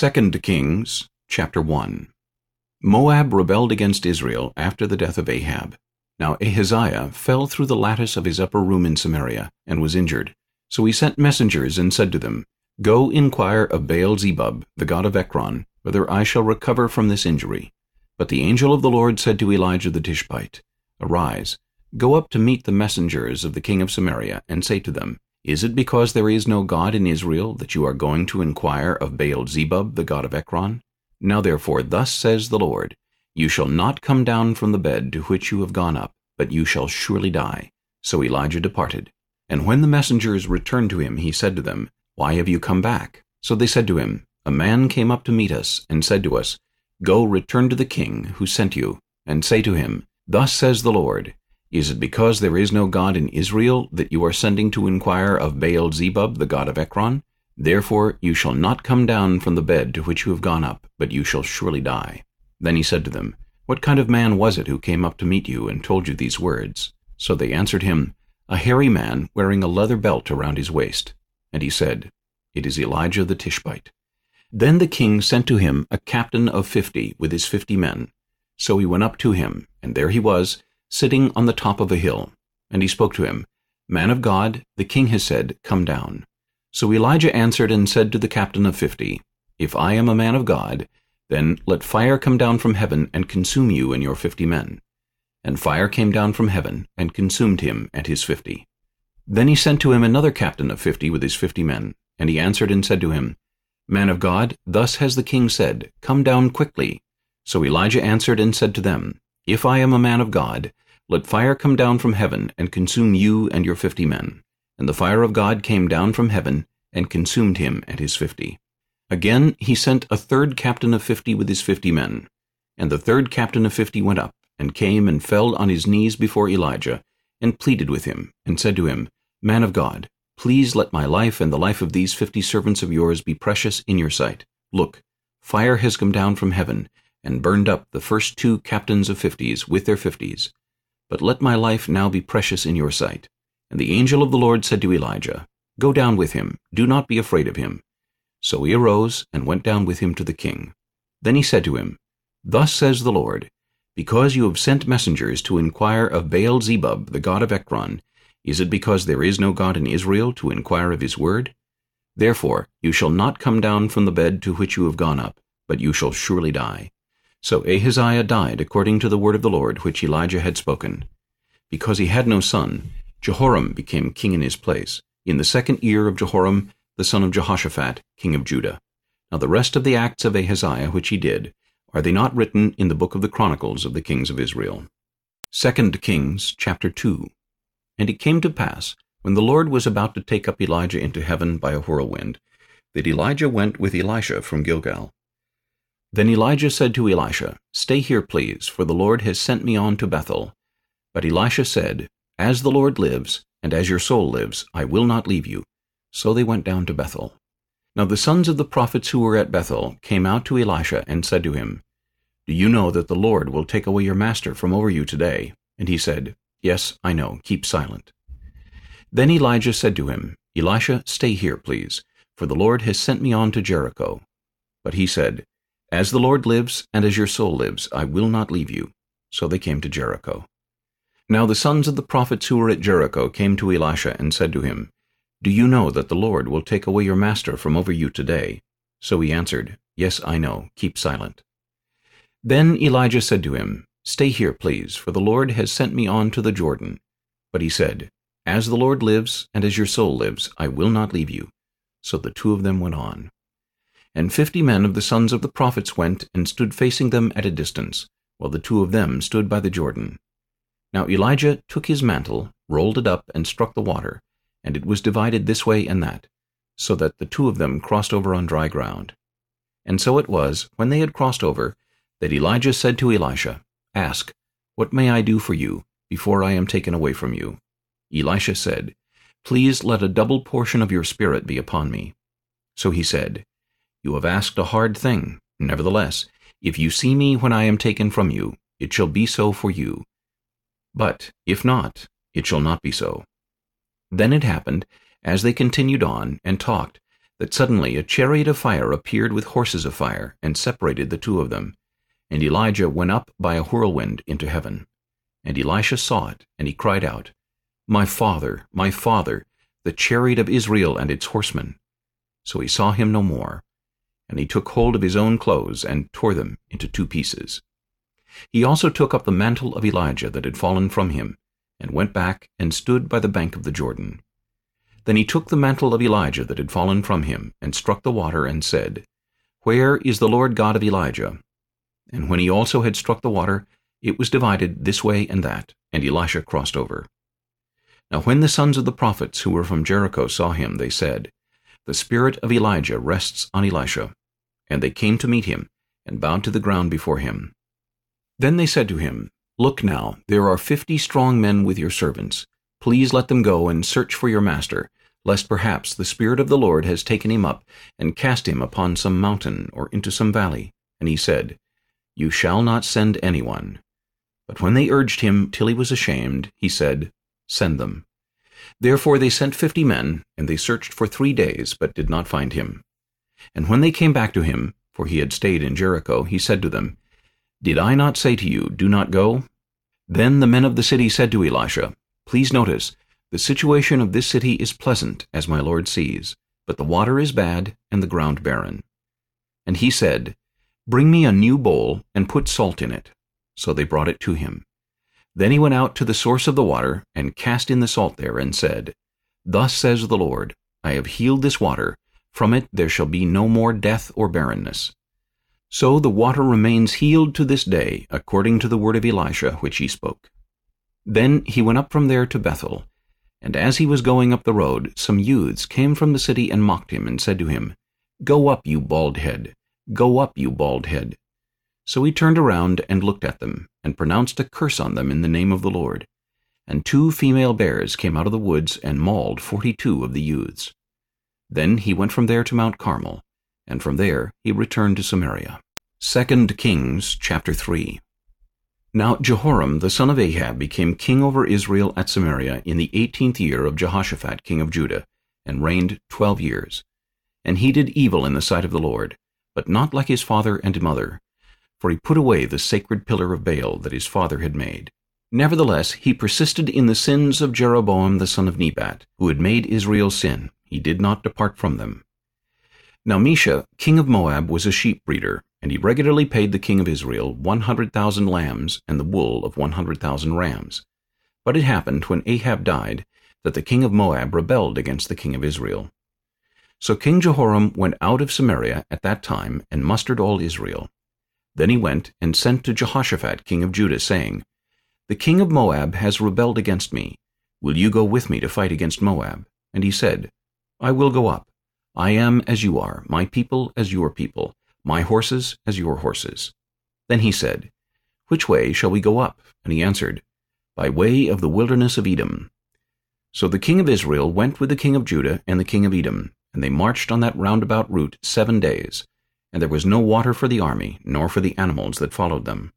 2 Kings chapter 1 Moab rebelled against Israel after the death of Ahab. Now Ahaziah fell through the lattice of his upper room in Samaria, and was injured. So he sent messengers and said to them, Go inquire of Baal-zebub, the god of Ekron, whether I shall recover from this injury. But the angel of the Lord said to Elijah the Tishbite, Arise, go up to meet the messengers of the king of Samaria, and say to them, is it because there is no God in Israel that you are going to inquire of Baal-zebub, the god of Ekron? Now therefore, thus says the Lord, You shall not come down from the bed to which you have gone up, but you shall surely die. So Elijah departed. And when the messengers returned to him, he said to them, Why have you come back? So they said to him, A man came up to meet us, and said to us, Go, return to the king who sent you, and say to him, Thus says the Lord, is it because there is no God in Israel that you are sending to inquire of Baal-zebub, the god of Ekron? Therefore you shall not come down from the bed to which you have gone up, but you shall surely die. Then he said to them, What kind of man was it who came up to meet you and told you these words? So they answered him, A hairy man wearing a leather belt around his waist. And he said, It is Elijah the Tishbite. Then the king sent to him a captain of fifty with his fifty men. So he went up to him, and there he was, sitting on the top of a hill. And he spoke to him, Man of God, the king has said, Come down. So Elijah answered and said to the captain of fifty, If I am a man of God, then let fire come down from heaven and consume you and your fifty men. And fire came down from heaven and consumed him and his fifty. Then he sent to him another captain of fifty with his fifty men. And he answered and said to him, Man of God, thus has the king said, Come down quickly. So Elijah answered and said to them, If I am a man of God, let fire come down from heaven and consume you and your fifty men. And the fire of God came down from heaven and consumed him and his fifty. Again he sent a third captain of fifty with his fifty men. And the third captain of fifty went up, and came and fell on his knees before Elijah, and pleaded with him, and said to him, Man of God, please let my life and the life of these fifty servants of yours be precious in your sight. Look, fire has come down from heaven, and burned up the first two captains of fifties with their fifties. But let my life now be precious in your sight. And the angel of the Lord said to Elijah, Go down with him, do not be afraid of him. So he arose and went down with him to the king. Then he said to him, Thus says the Lord, Because you have sent messengers to inquire of Baal-zebub, the god of Ekron, is it because there is no God in Israel to inquire of his word? Therefore you shall not come down from the bed to which you have gone up, but you shall surely die. So Ahaziah died according to the word of the Lord which Elijah had spoken. Because he had no son, Jehoram became king in his place, in the second year of Jehoram, the son of Jehoshaphat, king of Judah. Now the rest of the acts of Ahaziah which he did, are they not written in the book of the Chronicles of the kings of Israel? 2 Kings chapter 2 And it came to pass, when the Lord was about to take up Elijah into heaven by a whirlwind, that Elijah went with Elisha from Gilgal. Then Elijah said to Elisha, Stay here, please, for the Lord has sent me on to Bethel. But Elisha said, As the Lord lives, and as your soul lives, I will not leave you. So they went down to Bethel. Now the sons of the prophets who were at Bethel came out to Elisha and said to him, Do you know that the Lord will take away your master from over you today? And he said, Yes, I know. Keep silent. Then Elijah said to him, Elisha, stay here, please, for the Lord has sent me on to Jericho. But he said, as the Lord lives, and as your soul lives, I will not leave you. So they came to Jericho. Now the sons of the prophets who were at Jericho came to Elisha and said to him, Do you know that the Lord will take away your master from over you today? So he answered, Yes, I know. Keep silent. Then Elijah said to him, Stay here, please, for the Lord has sent me on to the Jordan. But he said, As the Lord lives, and as your soul lives, I will not leave you. So the two of them went on. And fifty men of the sons of the prophets went and stood facing them at a distance, while the two of them stood by the Jordan. Now Elijah took his mantle, rolled it up, and struck the water, and it was divided this way and that, so that the two of them crossed over on dry ground. And so it was, when they had crossed over, that Elijah said to Elisha, Ask, What may I do for you, before I am taken away from you? Elisha said, Please let a double portion of your spirit be upon me. So he said, you have asked a hard thing. Nevertheless, if you see me when I am taken from you, it shall be so for you. But if not, it shall not be so. Then it happened, as they continued on and talked, that suddenly a chariot of fire appeared with horses of fire, and separated the two of them. And Elijah went up by a whirlwind into heaven. And Elisha saw it, and he cried out, My father, my father, the chariot of Israel and its horsemen. So he saw him no more. And he took hold of his own clothes, and tore them into two pieces. He also took up the mantle of Elijah that had fallen from him, and went back and stood by the bank of the Jordan. Then he took the mantle of Elijah that had fallen from him, and struck the water, and said, Where is the Lord God of Elijah? And when he also had struck the water, it was divided this way and that, and Elisha crossed over. Now when the sons of the prophets who were from Jericho saw him, they said, The spirit of Elijah rests on Elisha. And they came to meet him, and bowed to the ground before him. Then they said to him, Look now, there are fifty strong men with your servants. Please let them go and search for your master, lest perhaps the Spirit of the Lord has taken him up, and cast him upon some mountain or into some valley. And he said, You shall not send anyone. But when they urged him till he was ashamed, he said, Send them. Therefore they sent fifty men, and they searched for three days, but did not find him. And when they came back to him, for he had stayed in Jericho, he said to them, Did I not say to you, Do not go? Then the men of the city said to Elisha, Please notice, the situation of this city is pleasant, as my lord sees, but the water is bad and the ground barren. And he said, Bring me a new bowl, and put salt in it. So they brought it to him. Then he went out to the source of the water, and cast in the salt there, and said, Thus says the Lord, I have healed this water, from it there shall be no more death or barrenness. So the water remains healed to this day, according to the word of Elisha which he spoke. Then he went up from there to Bethel. And as he was going up the road, some youths came from the city and mocked him, and said to him, Go up, you bald head! Go up, you bald head! So he turned around and looked at them, and pronounced a curse on them in the name of the Lord. And two female bears came out of the woods and mauled forty-two of the youths. Then he went from there to Mount Carmel, and from there he returned to Samaria. 2 Kings chapter 3 now Jehoram the son of Ahab became king over Israel at Samaria in the eighteenth year of Jehoshaphat king of Judah, and reigned twelve years. And he did evil in the sight of the Lord, but not like his father and mother, for he put away the sacred pillar of Baal that his father had made. Nevertheless he persisted in the sins of Jeroboam the son of Nebat, who had made Israel sin. He did not depart from them. Now Mesha, king of Moab, was a sheep breeder, and he regularly paid the king of Israel 100,000 lambs and the wool of 100,000 rams. But it happened, when Ahab died, that the king of Moab rebelled against the king of Israel. So King Jehoram went out of Samaria at that time and mustered all Israel. Then he went and sent to Jehoshaphat king of Judah, saying, The king of Moab has rebelled against me. Will you go with me to fight against Moab? And he said, I will go up. I am as you are, my people as your people, my horses as your horses. Then he said, Which way shall we go up? And he answered, By way of the wilderness of Edom. So the king of Israel went with the king of Judah and the king of Edom, and they marched on that roundabout route seven days, and there was no water for the army, nor for the animals that followed them.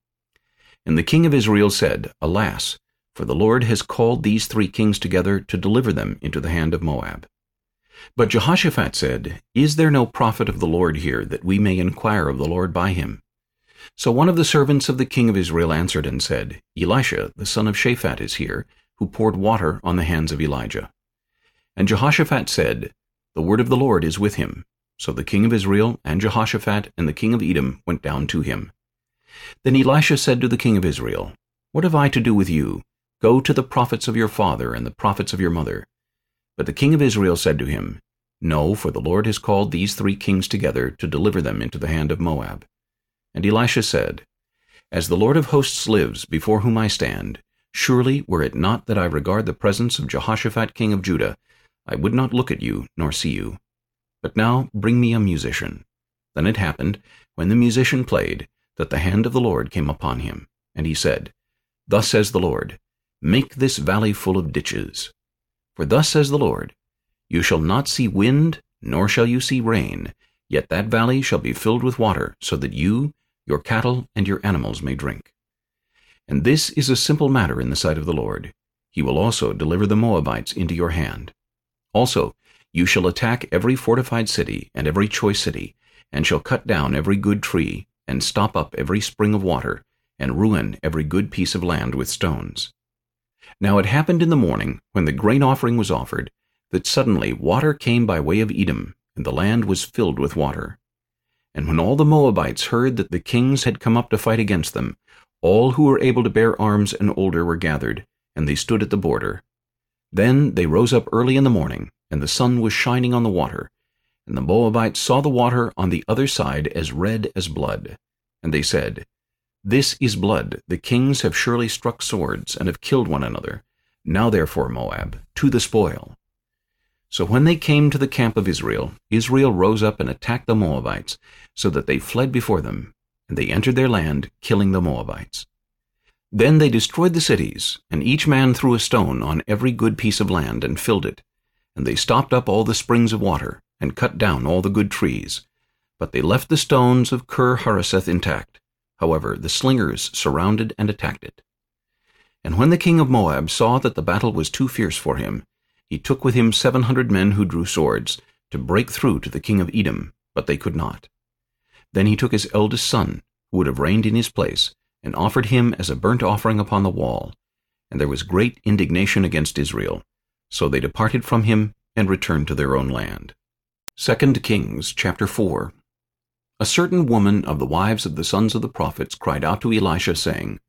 And the king of Israel said, Alas, for the Lord has called these three kings together to deliver them into the hand of Moab. But Jehoshaphat said, Is there no prophet of the Lord here, that we may inquire of the Lord by him? So one of the servants of the king of Israel answered and said, Elisha, the son of Shaphat, is here, who poured water on the hands of Elijah. And Jehoshaphat said, The word of the Lord is with him. So the king of Israel and Jehoshaphat and the king of Edom went down to him. Then Elisha said to the king of Israel, What have I to do with you? Go to the prophets of your father and the prophets of your mother. But the king of Israel said to him, No, for the Lord has called these three kings together to deliver them into the hand of Moab. And Elisha said, As the Lord of hosts lives, before whom I stand, surely were it not that I regard the presence of Jehoshaphat king of Judah, I would not look at you nor see you. But now bring me a musician. Then it happened, when the musician played, that the hand of the Lord came upon him. And he said, Thus says the Lord, Make this valley full of ditches. For thus says the Lord, You shall not see wind, nor shall you see rain, yet that valley shall be filled with water, so that you, your cattle, and your animals may drink. And this is a simple matter in the sight of the Lord. He will also deliver the Moabites into your hand. Also, You shall attack every fortified city and every choice city, and shall cut down every good tree, and stop up every spring of water, and ruin every good piece of land with stones. Now it happened in the morning, when the grain offering was offered, that suddenly water came by way of Edom, and the land was filled with water. And when all the Moabites heard that the kings had come up to fight against them, all who were able to bear arms and older were gathered, and they stood at the border. Then they rose up early in the morning, and the sun was shining on the water. And the Moabites saw the water on the other side as red as blood. And they said, This is blood. The kings have surely struck swords, and have killed one another. Now therefore, Moab, to the spoil. So when they came to the camp of Israel, Israel rose up and attacked the Moabites, so that they fled before them, and they entered their land, killing the Moabites. Then they destroyed the cities, and each man threw a stone on every good piece of land, and filled it. And they stopped up all the springs of water, and cut down all the good trees. But they left the stones of Kir-Haraseth intact. However, the slingers surrounded and attacked it. And when the king of Moab saw that the battle was too fierce for him, he took with him seven hundred men who drew swords, to break through to the king of Edom, but they could not. Then he took his eldest son, who would have reigned in his place, and offered him as a burnt offering upon the wall. And there was great indignation against Israel. So they departed from him and returned to their own land. 2 Kings chapter 4 A certain woman of the wives of the sons of the prophets cried out to Elisha, saying,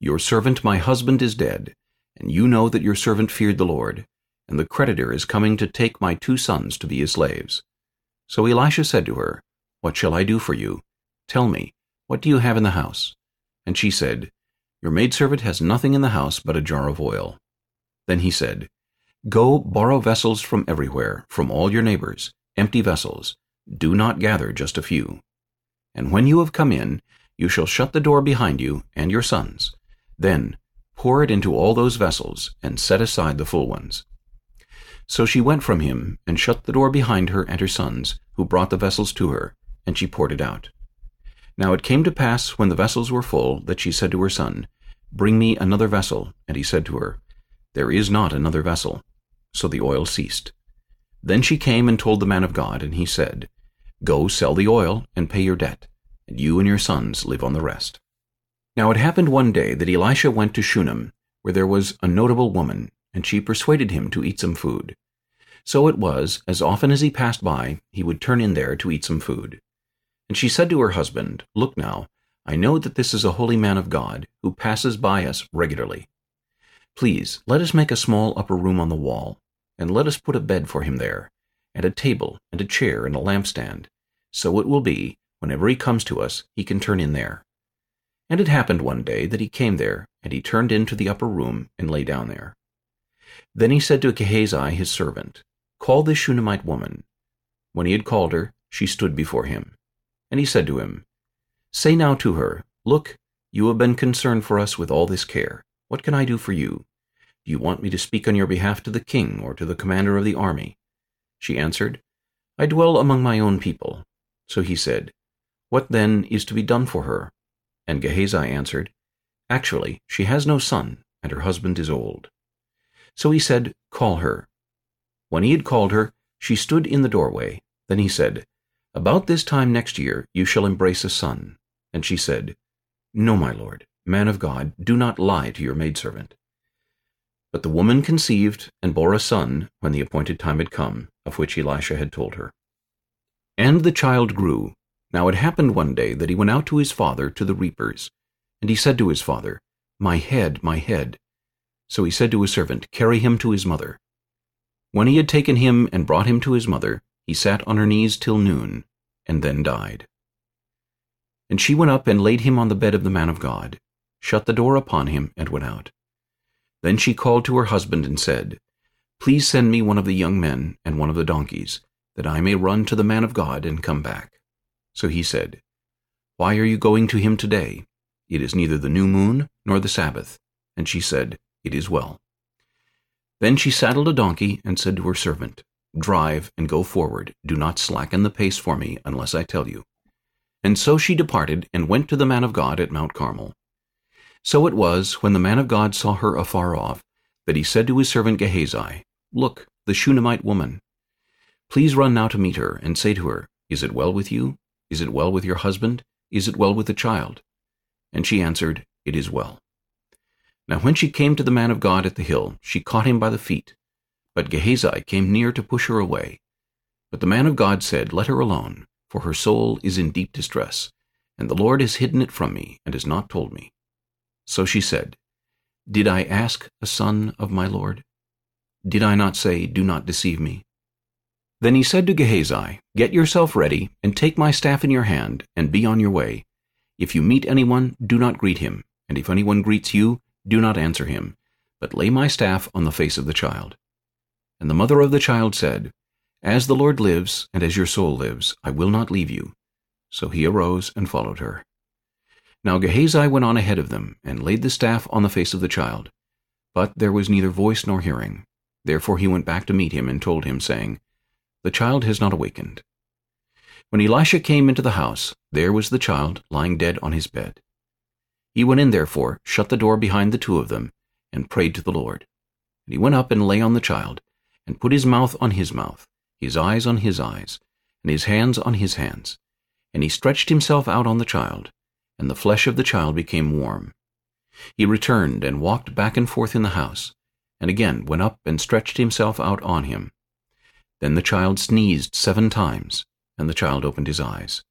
Your servant my husband is dead, and you know that your servant feared the Lord, and the creditor is coming to take my two sons to be his slaves. So Elisha said to her, What shall I do for you? Tell me, what do you have in the house? And she said, Your maidservant has nothing in the house but a jar of oil. Then he said, Go borrow vessels from everywhere, from all your neighbors, empty vessels. Do not gather just a few. And when you have come in, you shall shut the door behind you and your sons. Then pour it into all those vessels, and set aside the full ones. So she went from him, and shut the door behind her and her sons, who brought the vessels to her, and she poured it out. Now it came to pass, when the vessels were full, that she said to her son, Bring me another vessel. And he said to her, There is not another vessel. So the oil ceased. Then she came and told the man of God, and he said, Go sell the oil, and pay your debt, and you and your sons live on the rest. Now it happened one day that Elisha went to Shunem, where there was a notable woman, and she persuaded him to eat some food. So it was, as often as he passed by, he would turn in there to eat some food. And she said to her husband, Look now, I know that this is a holy man of God, who passes by us regularly. Please, let us make a small upper room on the wall, and let us put a bed for him there, and a table, and a chair, and a lampstand. So it will be, whenever he comes to us, he can turn in there. And it happened one day that he came there, and he turned into the upper room, and lay down there. Then he said to Gehazi his servant, Call this Shunammite woman. When he had called her, she stood before him. And he said to him, Say now to her, Look, you have been concerned for us with all this care. What can I do for you? Do you want me to speak on your behalf to the king or to the commander of the army? She answered, I dwell among my own people. So he said, What then is to be done for her? And Gehazi answered, Actually, she has no son, and her husband is old. So he said, Call her. When he had called her, she stood in the doorway. Then he said, About this time next year you shall embrace a son. And she said, No, my lord, man of God, do not lie to your maidservant. But the woman conceived and bore a son when the appointed time had come, of which Elisha had told her. And the child grew. Now it happened one day that he went out to his father to the reapers. And he said to his father, My head, my head. So he said to his servant, Carry him to his mother. When he had taken him and brought him to his mother, he sat on her knees till noon, and then died. And she went up and laid him on the bed of the man of God, shut the door upon him, and went out. Then she called to her husband and said, Please send me one of the young men and one of the donkeys, that I may run to the man of God and come back. So he said, Why are you going to him today? It is neither the new moon nor the Sabbath. And she said, It is well. Then she saddled a donkey and said to her servant, Drive and go forward. Do not slacken the pace for me unless I tell you. And so she departed and went to the man of God at Mount Carmel. So it was, when the man of God saw her afar off, that he said to his servant Gehazi, Look, the Shunammite woman. Please run now to meet her, and say to her, Is it well with you? Is it well with your husband? Is it well with the child? And she answered, It is well. Now when she came to the man of God at the hill, she caught him by the feet. But Gehazi came near to push her away. But the man of God said, Let her alone, for her soul is in deep distress, and the Lord has hidden it from me, and has not told me. So she said, Did I ask a son of my Lord? Did I not say, Do not deceive me? Then he said to Gehazi, Get yourself ready, and take my staff in your hand, and be on your way. If you meet anyone, do not greet him, and if anyone greets you, do not answer him, but lay my staff on the face of the child. And the mother of the child said, As the Lord lives, and as your soul lives, I will not leave you. So he arose and followed her. Now Gehazi went on ahead of them, and laid the staff on the face of the child. But there was neither voice nor hearing. Therefore he went back to meet him, and told him, saying, The child has not awakened. When Elisha came into the house, there was the child lying dead on his bed. He went in therefore, shut the door behind the two of them, and prayed to the Lord. And he went up and lay on the child, and put his mouth on his mouth, his eyes on his eyes, and his hands on his hands. And he stretched himself out on the child, and the flesh of the child became warm. He returned and walked back and forth in the house, and again went up and stretched himself out on him. Then the child sneezed seven times, and the child opened his eyes.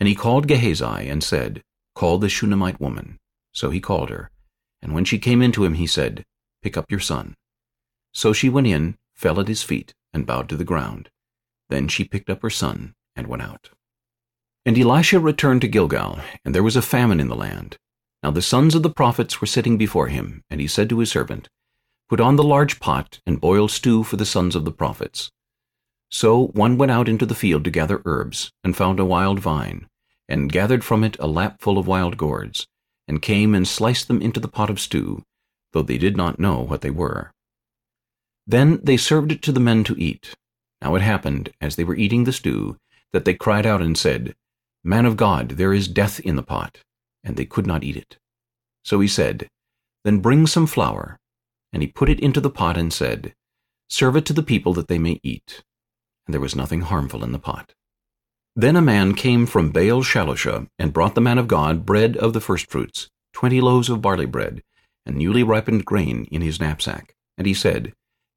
And he called Gehazi and said, Call the Shunammite woman. So he called her. And when she came in to him, he said, Pick up your son. So she went in, fell at his feet, and bowed to the ground. Then she picked up her son and went out. And Elisha returned to Gilgal, and there was a famine in the land. Now the sons of the prophets were sitting before him, and he said to his servant, Put on the large pot, and boil stew for the sons of the prophets. So one went out into the field to gather herbs, and found a wild vine, and gathered from it a lapful of wild gourds, and came and sliced them into the pot of stew, though they did not know what they were. Then they served it to the men to eat. Now it happened, as they were eating the stew, that they cried out and said, Man of God, there is death in the pot. And they could not eat it. So he said, Then bring some flour. And he put it into the pot and said, Serve it to the people that they may eat. And there was nothing harmful in the pot. Then a man came from Baal Shalisha, and brought the man of God bread of the firstfruits, twenty loaves of barley bread, and newly ripened grain in his knapsack. And he said,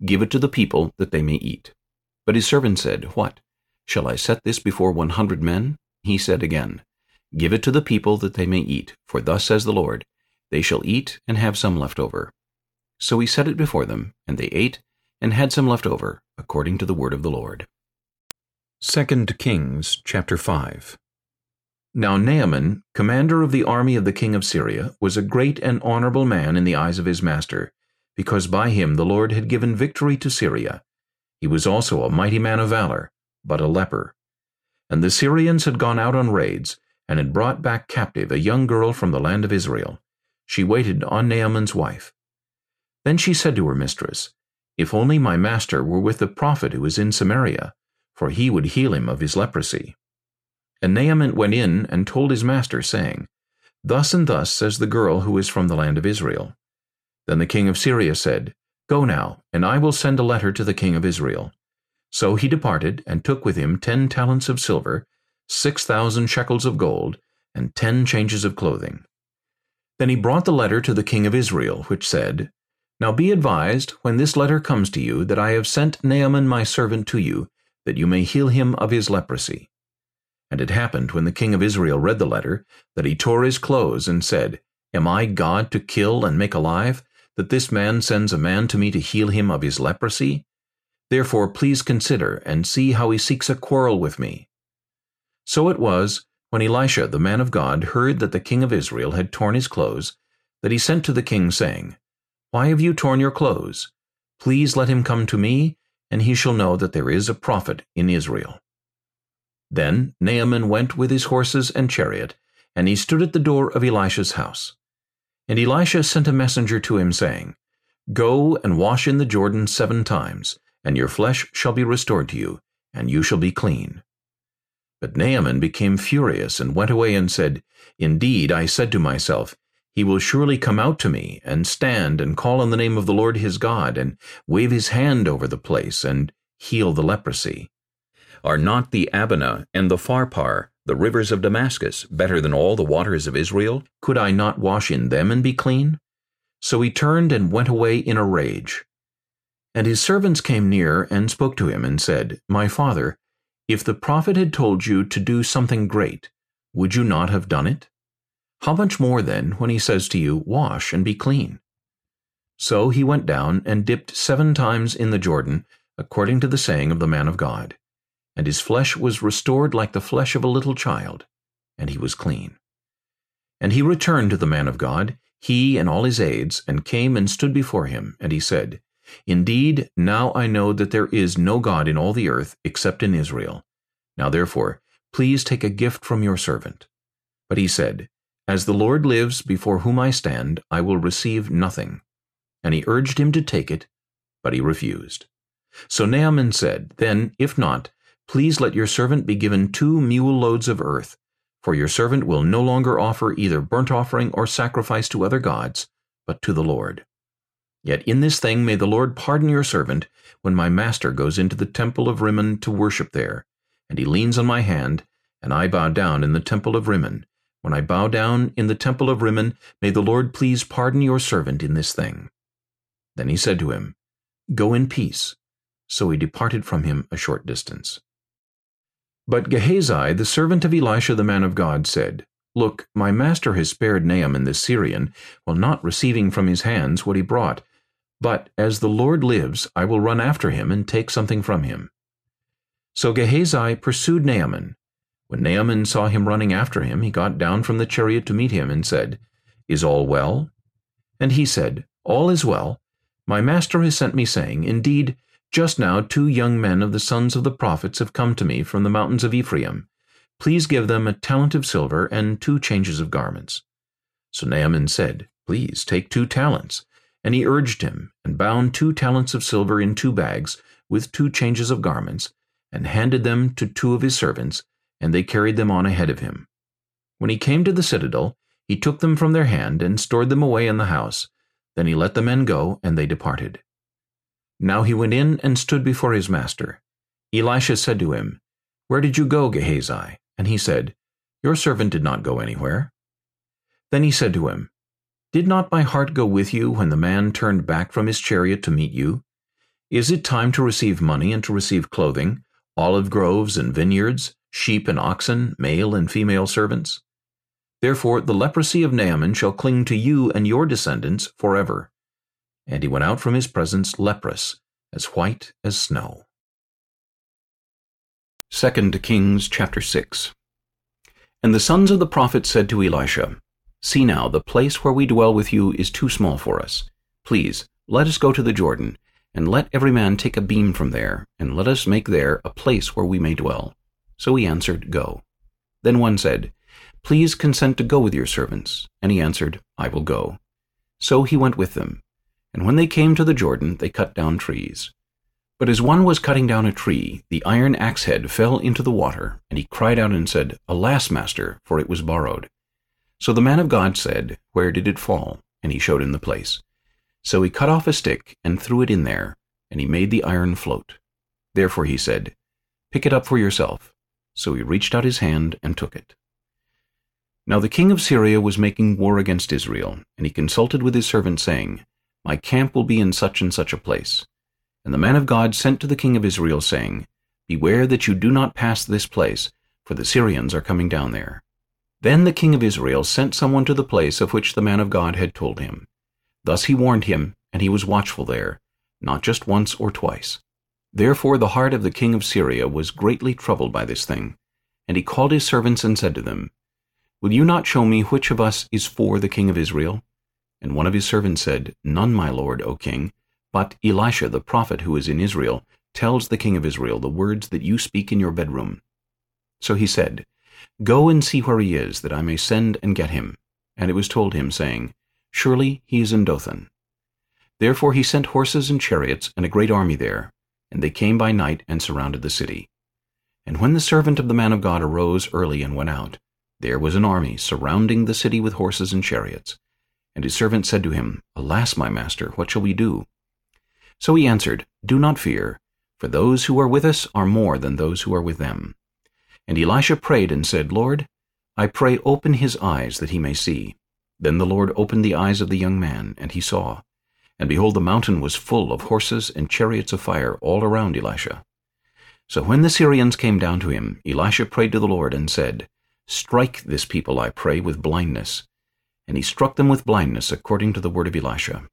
Give it to the people, that they may eat. But his servant said, What? Shall I set this before one hundred men? He said again, Give it to the people, that they may eat, for thus says the Lord, They shall eat and have some left over. So he set it before them, and they ate, and had some left over, according to the word of the Lord. 2 Kings chapter 5 Now Naaman, commander of the army of the king of Syria, was a great and honorable man in the eyes of his master, because by him the Lord had given victory to Syria. He was also a mighty man of valor, but a leper. And the Syrians had gone out on raids, and had brought back captive a young girl from the land of Israel. She waited on Naaman's wife. Then she said to her mistress, If only my master were with the prophet who is in Samaria, for he would heal him of his leprosy. And Naaman went in and told his master, saying, Thus and thus says the girl who is from the land of Israel. Then the king of Syria said, Go now, and I will send a letter to the king of Israel. So he departed, and took with him ten talents of silver, six thousand shekels of gold, and ten changes of clothing. Then he brought the letter to the king of Israel, which said, Now be advised, when this letter comes to you, that I have sent Naaman my servant to you, that you may heal him of his leprosy. And it happened, when the king of Israel read the letter, that he tore his clothes and said, Am I God to kill and make alive, that this man sends a man to me to heal him of his leprosy? Therefore please consider, and see how he seeks a quarrel with me. So it was, when Elisha the man of God heard that the king of Israel had torn his clothes, that he sent to the king, saying, Why have you torn your clothes? Please let him come to me, and he shall know that there is a prophet in Israel. Then Naaman went with his horses and chariot, and he stood at the door of Elisha's house. And Elisha sent a messenger to him, saying, Go and wash in the Jordan seven times, and your flesh shall be restored to you, and you shall be clean. But Naaman became furious, and went away and said, Indeed, I said to myself, he will surely come out to me, and stand and call on the name of the Lord his God, and wave his hand over the place, and heal the leprosy? Are not the Abana and the Pharpar, the rivers of Damascus, better than all the waters of Israel? Could I not wash in them and be clean? So he turned and went away in a rage. And his servants came near and spoke to him and said, My father, if the prophet had told you to do something great, would you not have done it? How much more then when he says to you, Wash and be clean? So he went down and dipped seven times in the Jordan, according to the saying of the man of God. And his flesh was restored like the flesh of a little child, and he was clean. And he returned to the man of God, he and all his aides, and came and stood before him, and he said, Indeed, now I know that there is no God in all the earth except in Israel. Now therefore, please take a gift from your servant. But he said, As the Lord lives before whom I stand, I will receive nothing. And he urged him to take it, but he refused. So Naaman said, Then, if not, please let your servant be given two mule loads of earth, for your servant will no longer offer either burnt offering or sacrifice to other gods, but to the Lord. Yet in this thing may the Lord pardon your servant when my master goes into the temple of Rimmon to worship there, and he leans on my hand, and I bow down in the temple of Rimmon. When I bow down in the temple of Rimmon, may the Lord please pardon your servant in this thing. Then he said to him, Go in peace. So he departed from him a short distance. But Gehazi, the servant of Elisha the man of God, said, Look, my master has spared Naaman the Syrian, while not receiving from his hands what he brought, but as the Lord lives, I will run after him and take something from him. So Gehazi pursued Naaman. When Naaman saw him running after him, he got down from the chariot to meet him and said, Is all well? And he said, All is well. My master has sent me, saying, Indeed, just now two young men of the sons of the prophets have come to me from the mountains of Ephraim. Please give them a talent of silver and two changes of garments. So Naaman said, Please take two talents. And he urged him, and bound two talents of silver in two bags, with two changes of garments, and handed them to two of his servants, and they carried them on ahead of him. When he came to the citadel, he took them from their hand, and stored them away in the house. Then he let the men go, and they departed. Now he went in and stood before his master. Elisha said to him, Where did you go, Gehazi? And he said, Your servant did not go anywhere. Then he said to him, did not my heart go with you when the man turned back from his chariot to meet you? Is it time to receive money and to receive clothing, olive groves and vineyards, sheep and oxen, male and female servants? Therefore the leprosy of Naaman shall cling to you and your descendants forever. And he went out from his presence leprous, as white as snow. 2 Kings chapter 6 And the sons of the prophet said to Elisha, See now, the place where we dwell with you is too small for us. Please, let us go to the Jordan, and let every man take a beam from there, and let us make there a place where we may dwell. So he answered, Go. Then one said, Please consent to go with your servants. And he answered, I will go. So he went with them. And when they came to the Jordan, they cut down trees. But as one was cutting down a tree, the iron axe head fell into the water, and he cried out and said, Alas, master, for it was borrowed. So the man of God said, Where did it fall? And he showed him the place. So he cut off a stick and threw it in there, and he made the iron float. Therefore he said, Pick it up for yourself. So he reached out his hand and took it. Now the king of Syria was making war against Israel, and he consulted with his servant, saying, My camp will be in such and such a place. And the man of God sent to the king of Israel, saying, Beware that you do not pass this place, for the Syrians are coming down there. Then the king of Israel sent someone to the place of which the man of God had told him. Thus he warned him, and he was watchful there, not just once or twice. Therefore the heart of the king of Syria was greatly troubled by this thing. And he called his servants and said to them, Will you not show me which of us is for the king of Israel? And one of his servants said, None, my lord, O king, but Elisha the prophet who is in Israel tells the king of Israel the words that you speak in your bedroom. So he said, Go and see where he is, that I may send and get him. And it was told him, saying, Surely he is in Dothan. Therefore he sent horses and chariots and a great army there, and they came by night and surrounded the city. And when the servant of the man of God arose early and went out, there was an army surrounding the city with horses and chariots. And his servant said to him, Alas, my master, what shall we do? So he answered, Do not fear, for those who are with us are more than those who are with them. And Elisha prayed and said, Lord, I pray open his eyes that he may see. Then the Lord opened the eyes of the young man, and he saw. And behold, the mountain was full of horses and chariots of fire all around Elisha. So when the Syrians came down to him, Elisha prayed to the Lord and said, Strike this people, I pray, with blindness. And he struck them with blindness according to the word of Elisha.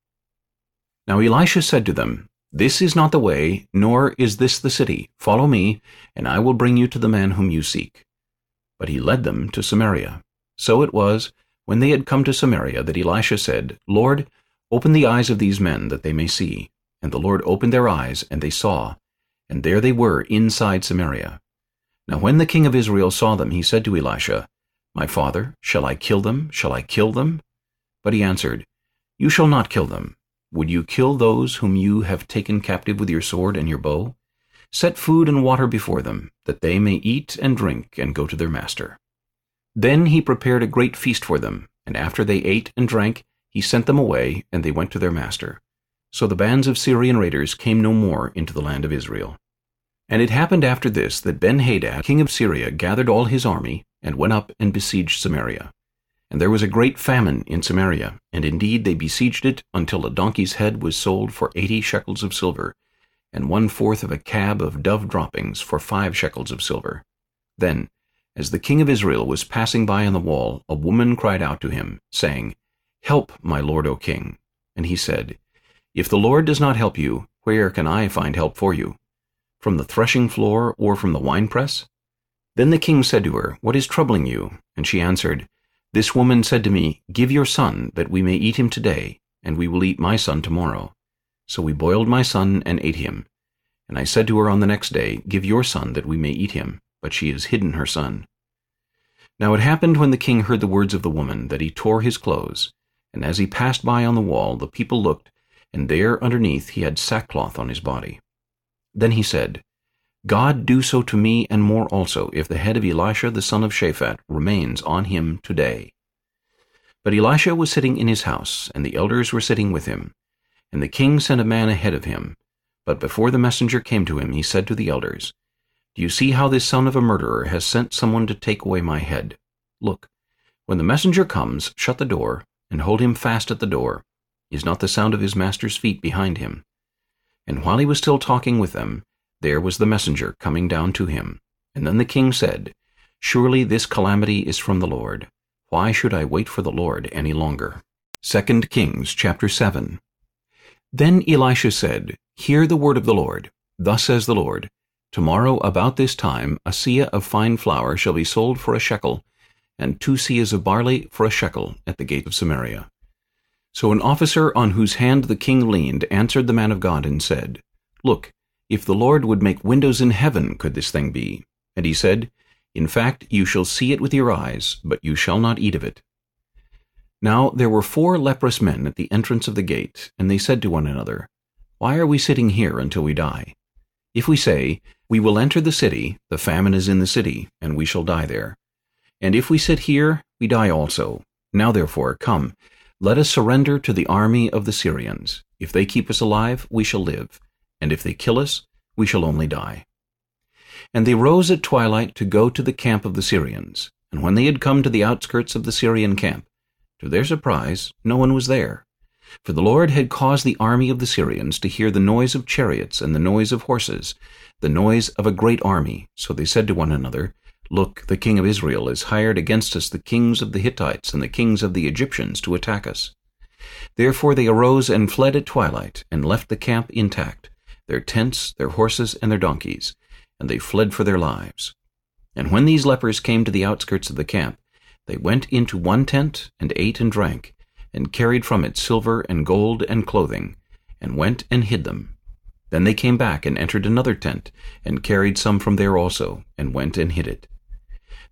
Now Elisha said to them, This is not the way, nor is this the city. Follow me, and I will bring you to the man whom you seek. But he led them to Samaria. So it was, when they had come to Samaria, that Elisha said, Lord, open the eyes of these men, that they may see. And the Lord opened their eyes, and they saw, and there they were inside Samaria. Now when the king of Israel saw them, he said to Elisha, My father, shall I kill them? Shall I kill them? But he answered, You shall not kill them. Would you kill those whom you have taken captive with your sword and your bow? Set food and water before them, that they may eat and drink and go to their master. Then he prepared a great feast for them, and after they ate and drank, he sent them away, and they went to their master. So the bands of Syrian raiders came no more into the land of Israel. And it happened after this that Ben-Hadad, king of Syria, gathered all his army, and went up and besieged Samaria. And there was a great famine in Samaria, and indeed they besieged it until a donkey's head was sold for eighty shekels of silver, and one-fourth of a cab of dove droppings for five shekels of silver. Then, as the king of Israel was passing by on the wall, a woman cried out to him, saying, Help, my lord, O king. And he said, if the Lord does not help you, where can I find help for you? From the threshing floor or from the winepress? Then the king said to her, What is troubling you? And she answered, This woman said to me, Give your son, that we may eat him today, and we will eat my son tomorrow. So we boiled my son and ate him. And I said to her on the next day, Give your son, that we may eat him. But she has hidden her son. Now it happened when the king heard the words of the woman, that he tore his clothes. And as he passed by on the wall, the people looked, and there underneath he had sackcloth on his body. Then he said, God do so to me and more also, if the head of Elisha the son of Shaphat remains on him today. But Elisha was sitting in his house, and the elders were sitting with him. And the king sent a man ahead of him. But before the messenger came to him, he said to the elders, Do you see how this son of a murderer has sent someone to take away my head? Look, when the messenger comes, shut the door, and hold him fast at the door, is not the sound of his master's feet behind him? And while he was still talking with them, there was the messenger coming down to him. And then the king said, Surely this calamity is from the Lord. Why should I wait for the Lord any longer? 2 Kings chapter 7 Then Elisha said, Hear the word of the Lord. Thus says the Lord, Tomorrow about this time a seah of fine flour shall be sold for a shekel, and two seahs of barley for a shekel at the gate of Samaria. So an officer on whose hand the king leaned answered the man of God and said, Look, if the Lord would make windows in heaven, could this thing be? And he said, In fact, you shall see it with your eyes, but you shall not eat of it. Now there were four leprous men at the entrance of the gate, and they said to one another, Why are we sitting here until we die? If we say, We will enter the city, the famine is in the city, and we shall die there. And if we sit here, we die also. Now therefore, come, let us surrender to the army of the Syrians. If they keep us alive, we shall live, and if they kill us, we shall only die. And they rose at twilight to go to the camp of the Syrians. And when they had come to the outskirts of the Syrian camp, to their surprise, no one was there. For the Lord had caused the army of the Syrians to hear the noise of chariots and the noise of horses, the noise of a great army. So they said to one another, Look, the king of Israel has hired against us the kings of the Hittites and the kings of the Egyptians to attack us. Therefore they arose and fled at twilight, and left the camp intact, their tents, their horses, and their donkeys, and they fled for their lives. And when these lepers came to the outskirts of the camp, they went into one tent, and ate and drank, and carried from it silver and gold and clothing, and went and hid them. Then they came back and entered another tent, and carried some from there also, and went and hid it.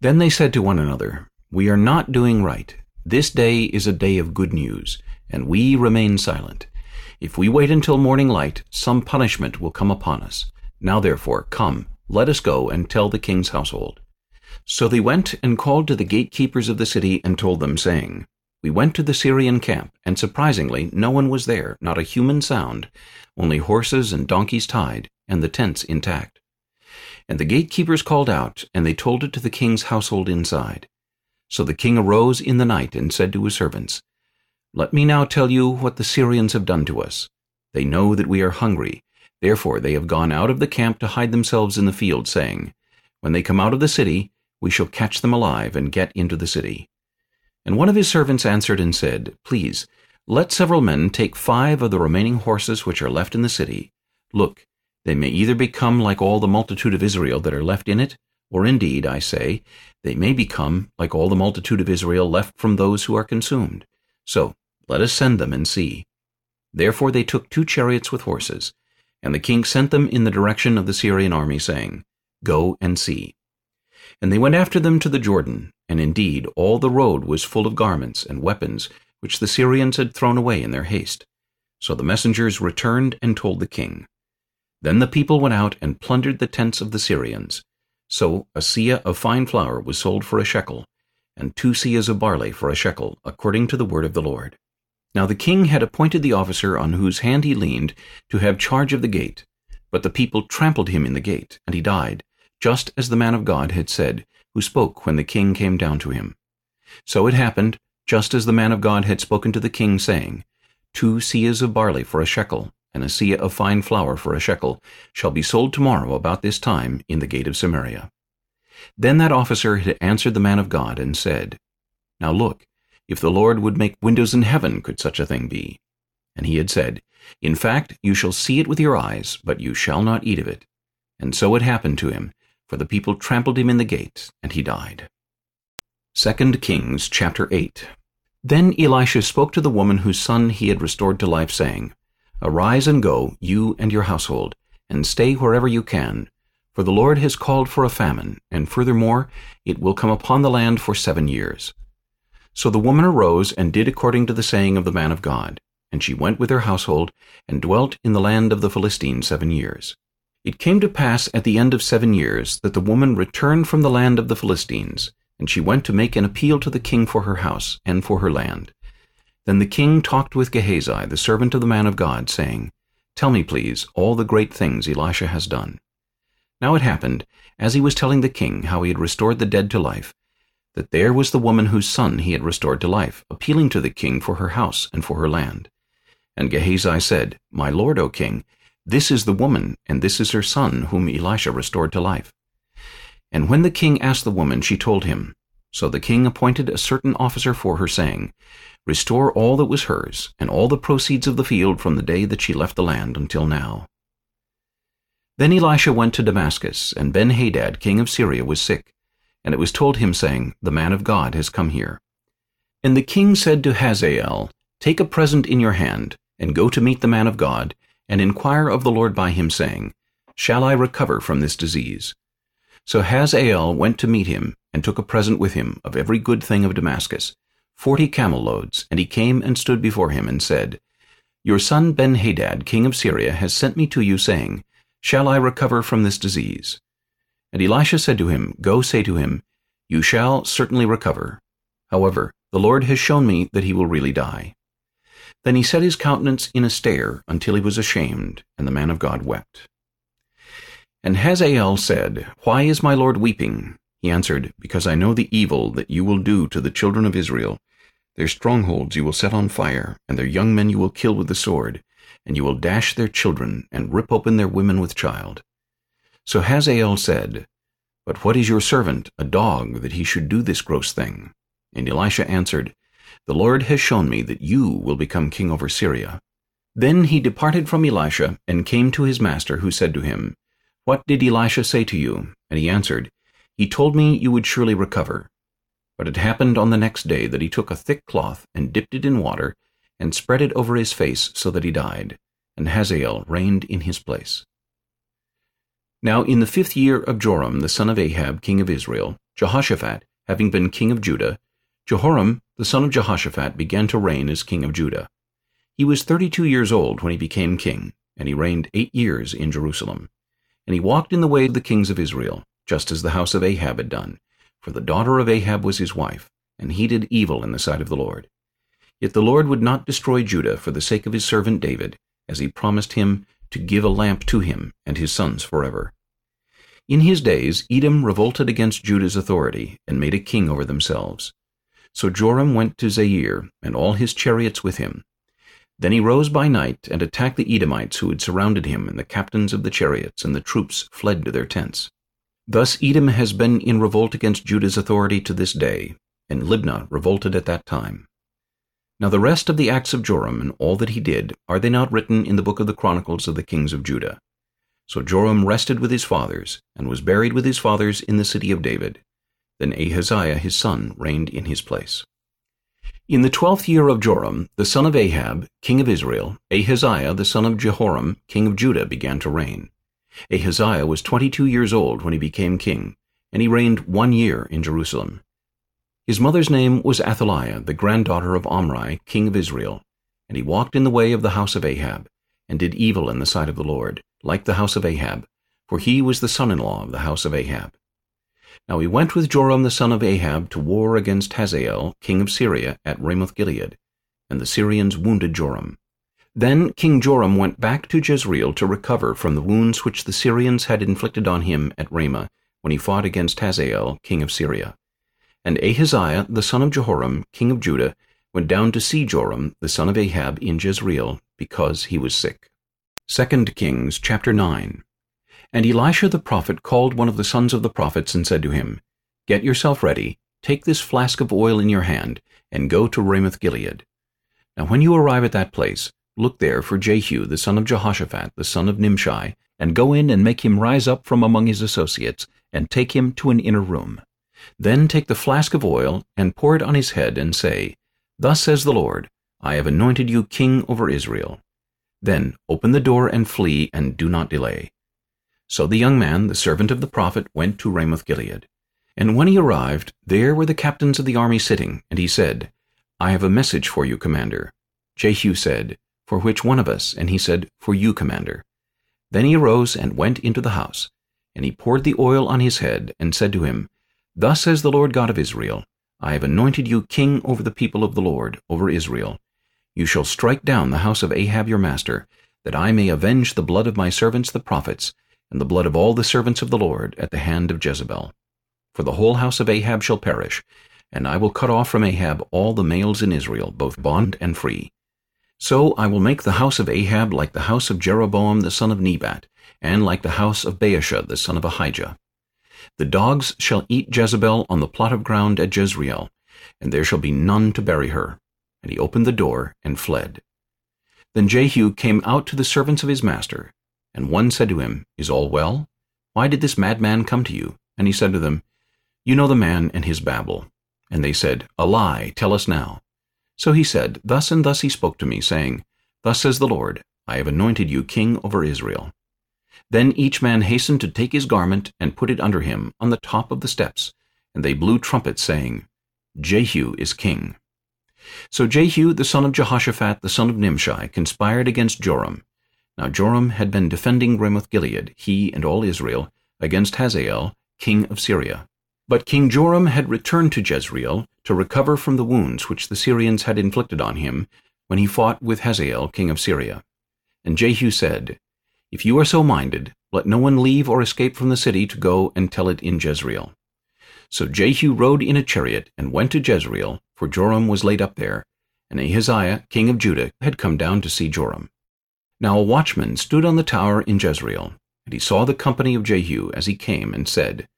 Then they said to one another, We are not doing right. This day is a day of good news, and we remain silent. If we wait until morning light, some punishment will come upon us. Now therefore, come, let us go and tell the king's household. So they went and called to the gatekeepers of the city and told them, saying, we went to the Syrian camp, and surprisingly no one was there, not a human sound, only horses and donkeys tied, and the tents intact. And the gatekeepers called out, and they told it to the king's household inside. So the king arose in the night and said to his servants, Let me now tell you what the Syrians have done to us. They know that we are hungry. Therefore they have gone out of the camp to hide themselves in the field, saying, When they come out of the city, we shall catch them alive and get into the city. And one of his servants answered and said, Please, let several men take five of the remaining horses which are left in the city. Look, they may either become like all the multitude of Israel that are left in it, or indeed, I say, they may become like all the multitude of Israel left from those who are consumed. So let us send them and see. Therefore they took two chariots with horses, and the king sent them in the direction of the Syrian army, saying, Go and see. And they went after them to the Jordan, and indeed all the road was full of garments and weapons which the Syrians had thrown away in their haste. So the messengers returned and told the king. Then the people went out and plundered the tents of the Syrians. So a seah of fine flour was sold for a shekel, and two seahs of barley for a shekel, according to the word of the Lord. Now the king had appointed the officer on whose hand he leaned to have charge of the gate. But the people trampled him in the gate, and he died, just as the man of God had said, who spoke when the king came down to him. So it happened, just as the man of God had spoken to the king, saying, Two seahs of barley for a shekel, and a seah of fine flour for a shekel, shall be sold tomorrow about this time in the gate of Samaria. Then that officer had answered the man of God, and said, Now look, if the Lord would make windows in heaven, could such a thing be? And he had said, In fact, you shall see it with your eyes, but you shall not eat of it. And so it happened to him, for the people trampled him in the gate, and he died. 2 Kings chapter 8 Then Elisha spoke to the woman whose son he had restored to life, saying, Arise and go, you and your household, and stay wherever you can, for the Lord has called for a famine, and furthermore, it will come upon the land for seven years. So the woman arose and did according to the saying of the man of God, and she went with her household, and dwelt in the land of the Philistines seven years. It came to pass at the end of seven years that the woman returned from the land of the Philistines, and she went to make an appeal to the king for her house and for her land. Then the king talked with Gehazi, the servant of the man of God, saying, Tell me, please, all the great things Elisha has done. Now it happened, as he was telling the king how he had restored the dead to life, that there was the woman whose son he had restored to life, appealing to the king for her house and for her land. And Gehazi said, My lord, O king, this is the woman, and this is her son, whom Elisha restored to life. And when the king asked the woman, she told him. So the king appointed a certain officer for her, saying, Restore all that was hers, and all the proceeds of the field from the day that she left the land until now. Then Elisha went to Damascus, and Ben-Hadad, king of Syria, was sick. And it was told him, saying, The man of God has come here. And the king said to Hazael, Take a present in your hand, and go to meet the man of God, and inquire of the Lord by him, saying, Shall I recover from this disease? So Hazael went to meet him, and took a present with him of every good thing of Damascus, forty camel loads, and he came and stood before him, and said, Your son Ben-Hadad, king of Syria, has sent me to you, saying, Shall I recover from this disease? And Elisha said to him, Go say to him, You shall certainly recover. However, the Lord has shown me that he will really die. Then he set his countenance in a stare until he was ashamed, and the man of God wept. And Hazael said, Why is my Lord weeping? He answered, Because I know the evil that you will do to the children of Israel. Their strongholds you will set on fire, and their young men you will kill with the sword, and you will dash their children, and rip open their women with child. So Hazael said, But what is your servant, a dog, that he should do this gross thing? And Elisha answered, the Lord has shown me that you will become king over Syria. Then he departed from Elisha and came to his master, who said to him, What did Elisha say to you? And he answered, He told me you would surely recover. But it happened on the next day that he took a thick cloth and dipped it in water and spread it over his face so that he died, and Hazael reigned in his place. Now in the fifth year of Joram the son of Ahab king of Israel, Jehoshaphat, having been king of Judah, Jehoram, the son of Jehoshaphat, began to reign as king of Judah. He was thirty-two years old when he became king, and he reigned eight years in Jerusalem. And he walked in the way of the kings of Israel, just as the house of Ahab had done, for the daughter of Ahab was his wife, and he did evil in the sight of the Lord. Yet the Lord would not destroy Judah for the sake of his servant David, as he promised him to give a lamp to him and his sons forever. In his days Edom revolted against Judah's authority and made a king over themselves. So Joram went to Zair, and all his chariots with him. Then he rose by night and attacked the Edomites who had surrounded him, and the captains of the chariots, and the troops fled to their tents. Thus Edom has been in revolt against Judah's authority to this day, and Libnah revolted at that time. Now the rest of the acts of Joram and all that he did, are they not written in the book of the Chronicles of the kings of Judah? So Joram rested with his fathers, and was buried with his fathers in the city of David. Then Ahaziah his son reigned in his place. In the twelfth year of Joram, the son of Ahab, king of Israel, Ahaziah the son of Jehoram, king of Judah, began to reign. Ahaziah was twenty-two years old when he became king, and he reigned one year in Jerusalem. His mother's name was Athaliah, the granddaughter of Omri, king of Israel. And he walked in the way of the house of Ahab, and did evil in the sight of the Lord, like the house of Ahab, for he was the son-in-law of the house of Ahab. Now he went with Joram the son of Ahab to war against Hazael, king of Syria, at Ramoth-Gilead, and the Syrians wounded Joram. Then King Joram went back to Jezreel to recover from the wounds which the Syrians had inflicted on him at Ramah, when he fought against Hazael, king of Syria. And Ahaziah the son of Jehoram, king of Judah, went down to see Joram the son of Ahab in Jezreel, because he was sick. 2 Kings chapter 9 And Elisha the prophet called one of the sons of the prophets and said to him, Get yourself ready, take this flask of oil in your hand, and go to Ramoth-Gilead. Now when you arrive at that place, look there for Jehu the son of Jehoshaphat the son of Nimshi, and go in and make him rise up from among his associates, and take him to an inner room. Then take the flask of oil, and pour it on his head, and say, Thus says the Lord, I have anointed you king over Israel. Then open the door and flee, and do not delay. So the young man, the servant of the prophet, went to Ramoth-Gilead. And when he arrived, there were the captains of the army sitting, and he said, I have a message for you, commander. Jehu said, For which one of us? And he said, For you, commander. Then he arose and went into the house. And he poured the oil on his head, and said to him, Thus says the Lord God of Israel, I have anointed you king over the people of the Lord, over Israel. You shall strike down the house of Ahab your master, that I may avenge the blood of my servants the prophets, and the blood of all the servants of the Lord at the hand of Jezebel. For the whole house of Ahab shall perish, and I will cut off from Ahab all the males in Israel, both bond and free. So I will make the house of Ahab like the house of Jeroboam the son of Nebat, and like the house of Baasha the son of Ahijah. The dogs shall eat Jezebel on the plot of ground at Jezreel, and there shall be none to bury her. And he opened the door and fled. Then Jehu came out to the servants of his master, and one said to him, Is all well? Why did this madman come to you? And he said to them, You know the man and his babble. And they said, A lie, tell us now. So he said, Thus and thus he spoke to me, saying, Thus says the Lord, I have anointed you king over Israel. Then each man hastened to take his garment and put it under him on the top of the steps, and they blew trumpets, saying, Jehu is king. So Jehu the son of Jehoshaphat the son of Nimshi conspired against Joram. Now Joram had been defending Ramoth-Gilead, he and all Israel, against Hazael, king of Syria. But King Joram had returned to Jezreel to recover from the wounds which the Syrians had inflicted on him when he fought with Hazael, king of Syria. And Jehu said, if you are so minded, let no one leave or escape from the city to go and tell it in Jezreel. So Jehu rode in a chariot and went to Jezreel, for Joram was laid up there, and Ahaziah, king of Judah, had come down to see Joram. Now a watchman stood on the tower in Jezreel, and he saw the company of Jehu as he came, and said,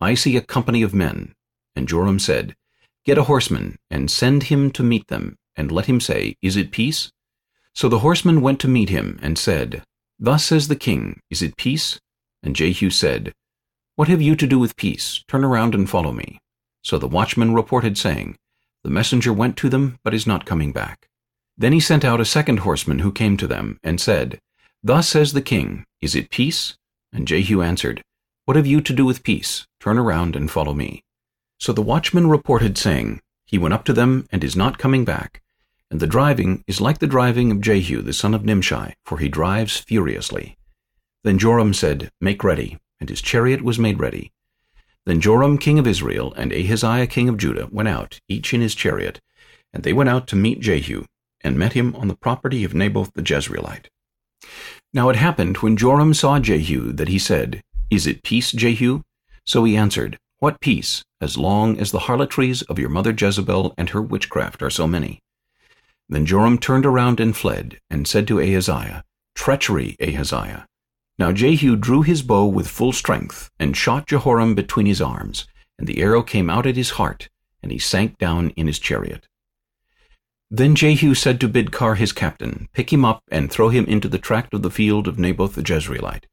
I see a company of men. And Joram said, Get a horseman, and send him to meet them, and let him say, Is it peace? So the horseman went to meet him, and said, Thus says the king, Is it peace? And Jehu said, What have you to do with peace? Turn around and follow me. So the watchman reported, saying, The messenger went to them, but is not coming back. Then he sent out a second horseman who came to them, and said, Thus says the king, Is it peace? And Jehu answered, What have you to do with peace? Turn around and follow me. So the watchman reported, saying, He went up to them, and is not coming back. And the driving is like the driving of Jehu the son of Nimshi, for he drives furiously. Then Joram said, Make ready. And his chariot was made ready. Then Joram king of Israel and Ahaziah king of Judah went out, each in his chariot, And they went out to meet Jehu, and met him on the property of Naboth the Jezreelite. Now it happened, when Joram saw Jehu, that he said, Is it peace, Jehu? So he answered, What peace, as long as the harlotries of your mother Jezebel and her witchcraft are so many? Then Joram turned around and fled, and said to Ahaziah, Treachery, Ahaziah. Now Jehu drew his bow with full strength, and shot Jehoram between his arms, and the arrow came out at his heart, and he sank down in his chariot. Then Jehu said to Bidkar his captain, Pick him up and throw him into the tract of the field of Naboth the Jezreelite.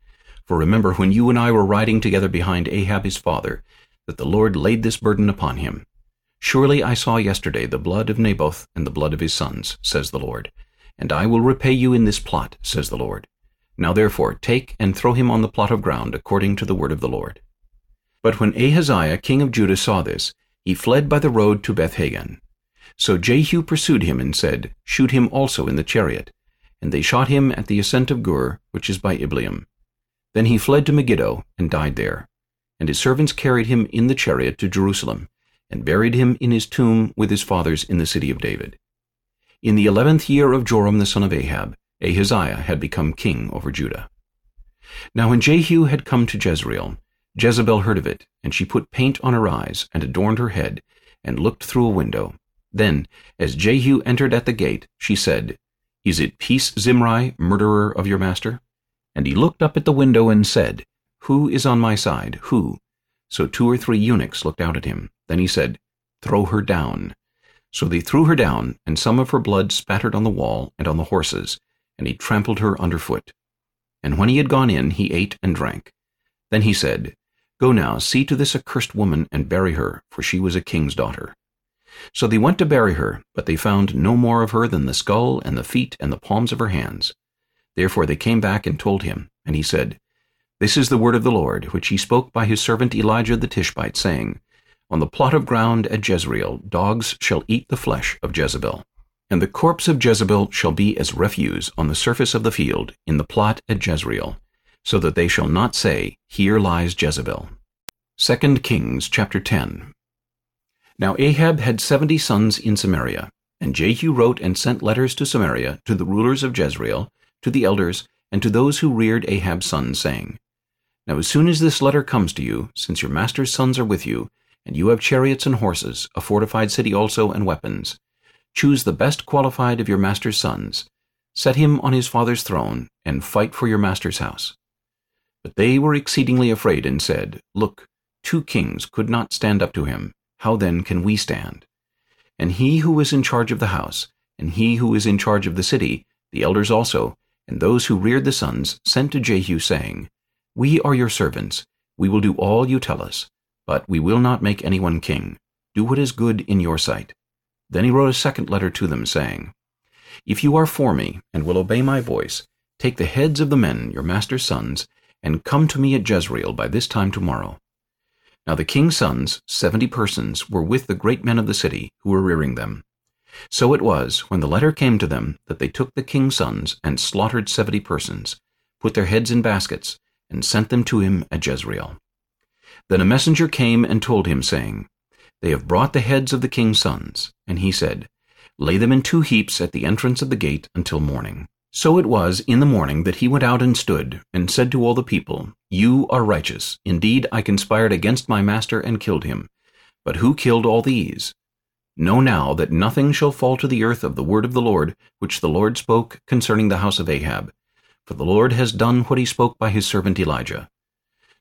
For remember when you and I were riding together behind Ahab his father, that the Lord laid this burden upon him. Surely I saw yesterday the blood of Naboth and the blood of his sons, says the Lord. And I will repay you in this plot, says the Lord. Now therefore take and throw him on the plot of ground according to the word of the Lord. But when Ahaziah king of Judah saw this, he fled by the road to Beth Haggan. So Jehu pursued him and said, Shoot him also in the chariot. And they shot him at the ascent of Gur, which is by Ibleam. Then he fled to Megiddo, and died there. And his servants carried him in the chariot to Jerusalem, and buried him in his tomb with his fathers in the city of David. In the eleventh year of Joram the son of Ahab, Ahaziah had become king over Judah. Now when Jehu had come to Jezreel, Jezebel heard of it, and she put paint on her eyes, and adorned her head, and looked through a window. Then, as Jehu entered at the gate, she said, Is it peace, Zimri, murderer of your master? And he looked up at the window and said, Who is on my side? Who? So two or three eunuchs looked out at him. Then he said, Throw her down. So they threw her down, and some of her blood spattered on the wall and on the horses, and he trampled her underfoot. And when he had gone in, he ate and drank. Then he said, Go now, see to this accursed woman, and bury her, for she was a king's daughter. So they went to bury her, but they found no more of her than the skull and the feet and the palms of her hands. Therefore they came back and told him, and he said, This is the word of the Lord, which he spoke by his servant Elijah the Tishbite, saying, On the plot of ground at Jezreel dogs shall eat the flesh of Jezebel. And the corpse of Jezebel shall be as refuse on the surface of the field in the plot at Jezreel, so that they shall not say, Here lies Jezebel. 2 Kings chapter 10 now Ahab had seventy sons in Samaria, and Jehu wrote and sent letters to Samaria, to the rulers of Jezreel, to the elders, and to those who reared Ahab's sons, saying, Now as soon as this letter comes to you, since your master's sons are with you, and you have chariots and horses, a fortified city also, and weapons, choose the best qualified of your master's sons, set him on his father's throne, and fight for your master's house. But they were exceedingly afraid, and said, Look, two kings could not stand up to him, how then can we stand? And he who is in charge of the house, and he who is in charge of the city, the elders also, and those who reared the sons, sent to Jehu, saying, We are your servants, we will do all you tell us, but we will not make anyone king. Do what is good in your sight. Then he wrote a second letter to them, saying, If you are for me, and will obey my voice, take the heads of the men, your master's sons, and come to me at Jezreel by this time tomorrow. Now the king's sons, seventy persons, were with the great men of the city, who were rearing them. So it was, when the letter came to them, that they took the king's sons, and slaughtered seventy persons, put their heads in baskets, and sent them to him at Jezreel. Then a messenger came and told him, saying, They have brought the heads of the king's sons. And he said, Lay them in two heaps at the entrance of the gate until morning. So it was in the morning that he went out and stood, and said to all the people, You are righteous. Indeed, I conspired against my master and killed him. But who killed all these? Know now that nothing shall fall to the earth of the word of the Lord, which the Lord spoke concerning the house of Ahab. For the Lord has done what he spoke by his servant Elijah.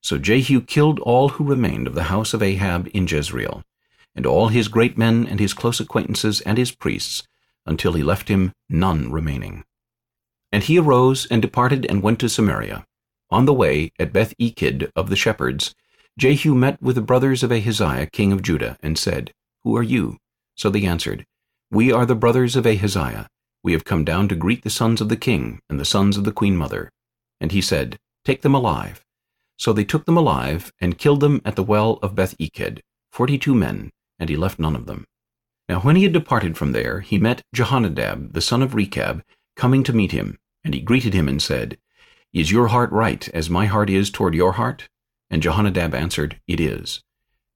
So Jehu killed all who remained of the house of Ahab in Jezreel, and all his great men and his close acquaintances and his priests, until he left him none remaining. And he arose and departed and went to Samaria. On the way, at Beth-eked of the shepherds, Jehu met with the brothers of Ahaziah king of Judah, and said, Who are you? So they answered, We are the brothers of Ahaziah. We have come down to greet the sons of the king and the sons of the queen mother. And he said, Take them alive. So they took them alive, and killed them at the well of Beth-eked, forty-two men, and he left none of them. Now when he had departed from there, he met Jehonadab, the son of Rechab, coming to meet him, and he greeted him and said, Is your heart right, as my heart is toward your heart? And Jehonadab answered, It is.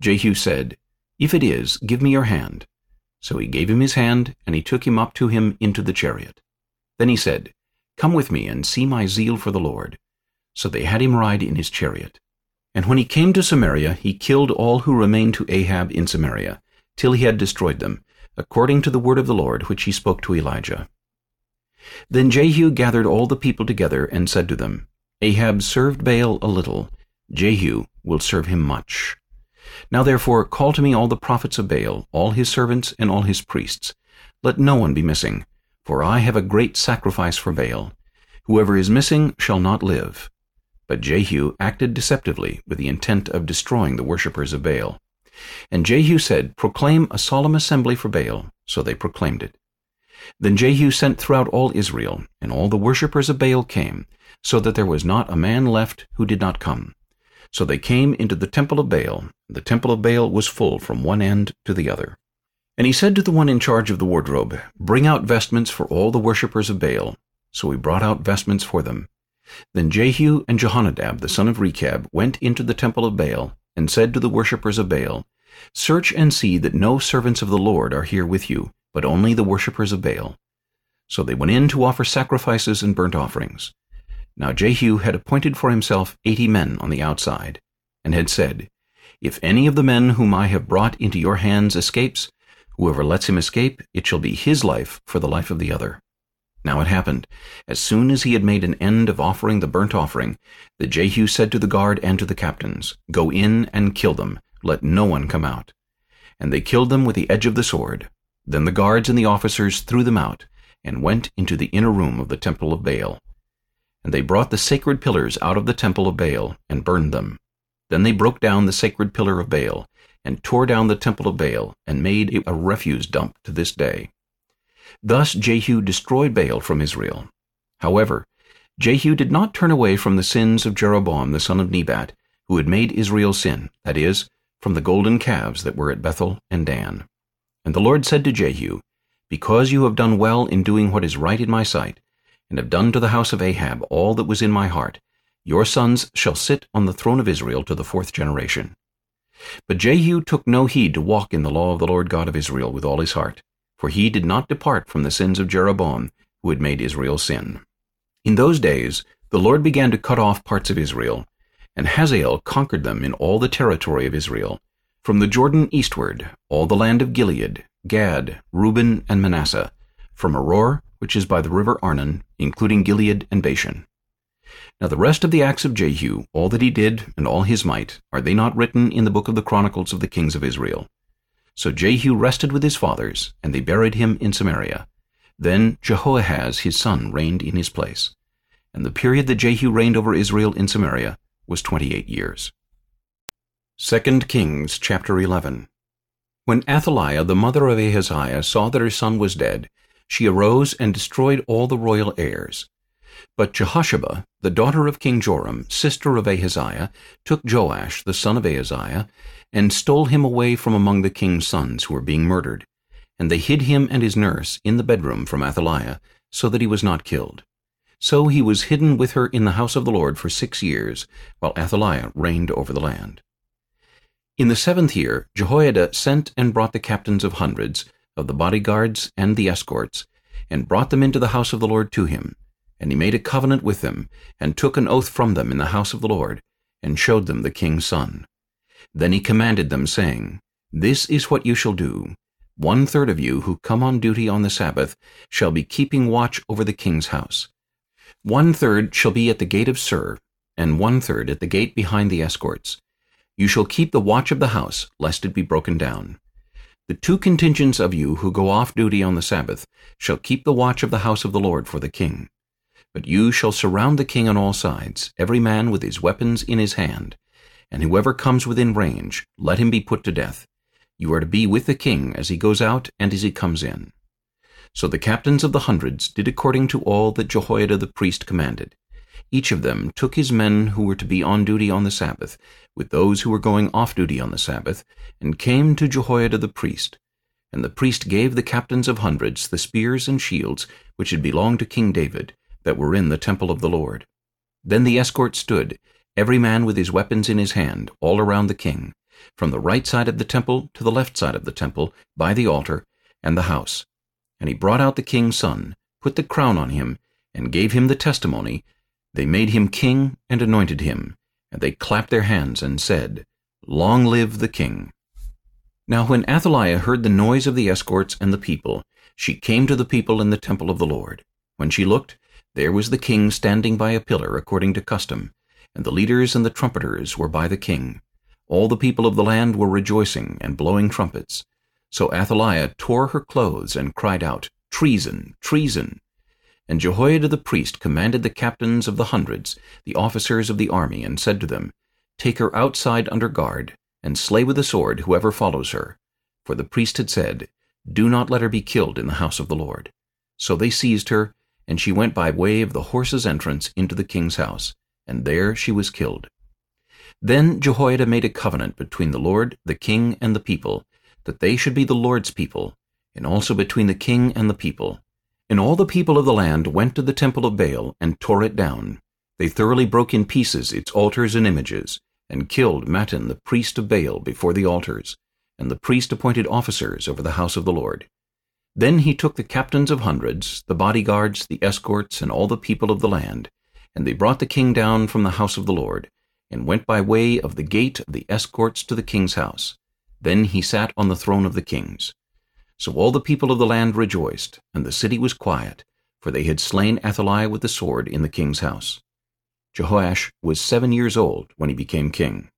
Jehu said, If it is, give me your hand. So he gave him his hand, and he took him up to him into the chariot. Then he said, Come with me, and see my zeal for the Lord. So they had him ride in his chariot. And when he came to Samaria, he killed all who remained to Ahab in Samaria, till he had destroyed them, according to the word of the Lord which he spoke to Elijah. Then Jehu gathered all the people together and said to them, Ahab served Baal a little, Jehu will serve him much. Now therefore call to me all the prophets of Baal, all his servants and all his priests. Let no one be missing, for I have a great sacrifice for Baal. Whoever is missing shall not live. But Jehu acted deceptively with the intent of destroying the worshippers of Baal. And Jehu said, Proclaim a solemn assembly for Baal. So they proclaimed it. Then Jehu sent throughout all Israel, and all the worshippers of Baal came, so that there was not a man left who did not come. So they came into the temple of Baal. And the temple of Baal was full from one end to the other. And he said to the one in charge of the wardrobe, Bring out vestments for all the worshippers of Baal. So he brought out vestments for them. Then Jehu and Jehonadab the son of Rechab went into the temple of Baal, and said to the worshippers of Baal, Search and see that no servants of the Lord are here with you, but only the worshippers of Baal. So they went in to offer sacrifices and burnt offerings. Now Jehu had appointed for himself eighty men on the outside, and had said, If any of the men whom I have brought into your hands escapes, whoever lets him escape, it shall be his life for the life of the other. Now it happened, as soon as he had made an end of offering the burnt offering, that Jehu said to the guard and to the captains, Go in and kill them, let no one come out. And they killed them with the edge of the sword. Then the guards and the officers threw them out, and went into the inner room of the temple of Baal. And they brought the sacred pillars out of the temple of Baal, and burned them. Then they broke down the sacred pillar of Baal, and tore down the temple of Baal, and made it a refuse dump to this day. Thus Jehu destroyed Baal from Israel. However, Jehu did not turn away from the sins of Jeroboam the son of Nebat, who had made Israel sin, that is, from the golden calves that were at Bethel and Dan. And the Lord said to Jehu, Because you have done well in doing what is right in my sight, and have done to the house of Ahab all that was in my heart, your sons shall sit on the throne of Israel to the fourth generation. But Jehu took no heed to walk in the law of the Lord God of Israel with all his heart, for he did not depart from the sins of Jeroboam, who had made Israel sin. In those days the Lord began to cut off parts of Israel, and Hazael conquered them in all the territory of Israel, from the Jordan eastward, all the land of Gilead, Gad, Reuben, and Manasseh, from Aroer, which is by the river Arnon, including Gilead and Bashan. Now the rest of the acts of Jehu, all that he did, and all his might, are they not written in the book of the Chronicles of the kings of Israel? So Jehu rested with his fathers, and they buried him in Samaria. Then Jehoahaz his son reigned in his place. And the period that Jehu reigned over Israel in Samaria was twenty-eight years. 2 Kings chapter 11 When Athaliah the mother of Ahaziah saw that her son was dead, she arose and destroyed all the royal heirs. But Jehosheba, the daughter of King Joram, sister of Ahaziah, took Joash, the son of Ahaziah, and stole him away from among the king's sons who were being murdered. And they hid him and his nurse in the bedroom from Athaliah, so that he was not killed. So he was hidden with her in the house of the Lord for six years, while Athaliah reigned over the land. In the seventh year Jehoiada sent and brought the captains of hundreds, of the bodyguards and the escorts, and brought them into the house of the Lord to him. And he made a covenant with them, and took an oath from them in the house of the Lord, and showed them the king's son. Then he commanded them, saying, This is what you shall do. One-third of you who come on duty on the Sabbath shall be keeping watch over the king's house. One-third shall be at the gate of Sur, and one-third at the gate behind the escorts. You shall keep the watch of the house, lest it be broken down. The two contingents of you who go off duty on the Sabbath shall keep the watch of the house of the Lord for the king. But you shall surround the king on all sides, every man with his weapons in his hand. And whoever comes within range, let him be put to death. You are to be with the king as he goes out and as he comes in. So the captains of the hundreds did according to all that Jehoiada the priest commanded. Each of them took his men who were to be on duty on the Sabbath, with those who were going off duty on the Sabbath, and came to Jehoiada the priest. And the priest gave the captains of hundreds the spears and shields which had belonged to King David, that were in the temple of the Lord. Then the escort stood, every man with his weapons in his hand, all around the king, from the right side of the temple to the left side of the temple, by the altar, and the house. And he brought out the king's son, put the crown on him, and gave him the testimony. They made him king and anointed him. And they clapped their hands and said, Long live the king. Now when Athaliah heard the noise of the escorts and the people, she came to the people in the temple of the Lord. When she looked, there was the king standing by a pillar according to custom, and the leaders and the trumpeters were by the king. All the people of the land were rejoicing and blowing trumpets. So Athaliah tore her clothes and cried out, Treason! Treason! And Jehoiada the priest commanded the captains of the hundreds, the officers of the army, and said to them, Take her outside under guard, and slay with the sword whoever follows her. For the priest had said, Do not let her be killed in the house of the Lord. So they seized her, and she went by way of the horse's entrance into the king's house, and there she was killed. Then Jehoiada made a covenant between the Lord, the king, and the people, that they should be the Lord's people, and also between the king and the people. And all the people of the land went to the temple of Baal and tore it down. They thoroughly broke in pieces its altars and images, and killed Mattan the priest of Baal before the altars, and the priest appointed officers over the house of the Lord. Then he took the captains of hundreds, the bodyguards, the escorts, and all the people of the land, and they brought the king down from the house of the Lord, and went by way of the gate of the escorts to the king's house. Then he sat on the throne of the kings. So all the people of the land rejoiced, and the city was quiet, for they had slain Athaliah with the sword in the king's house. Jehoash was seven years old when he became king.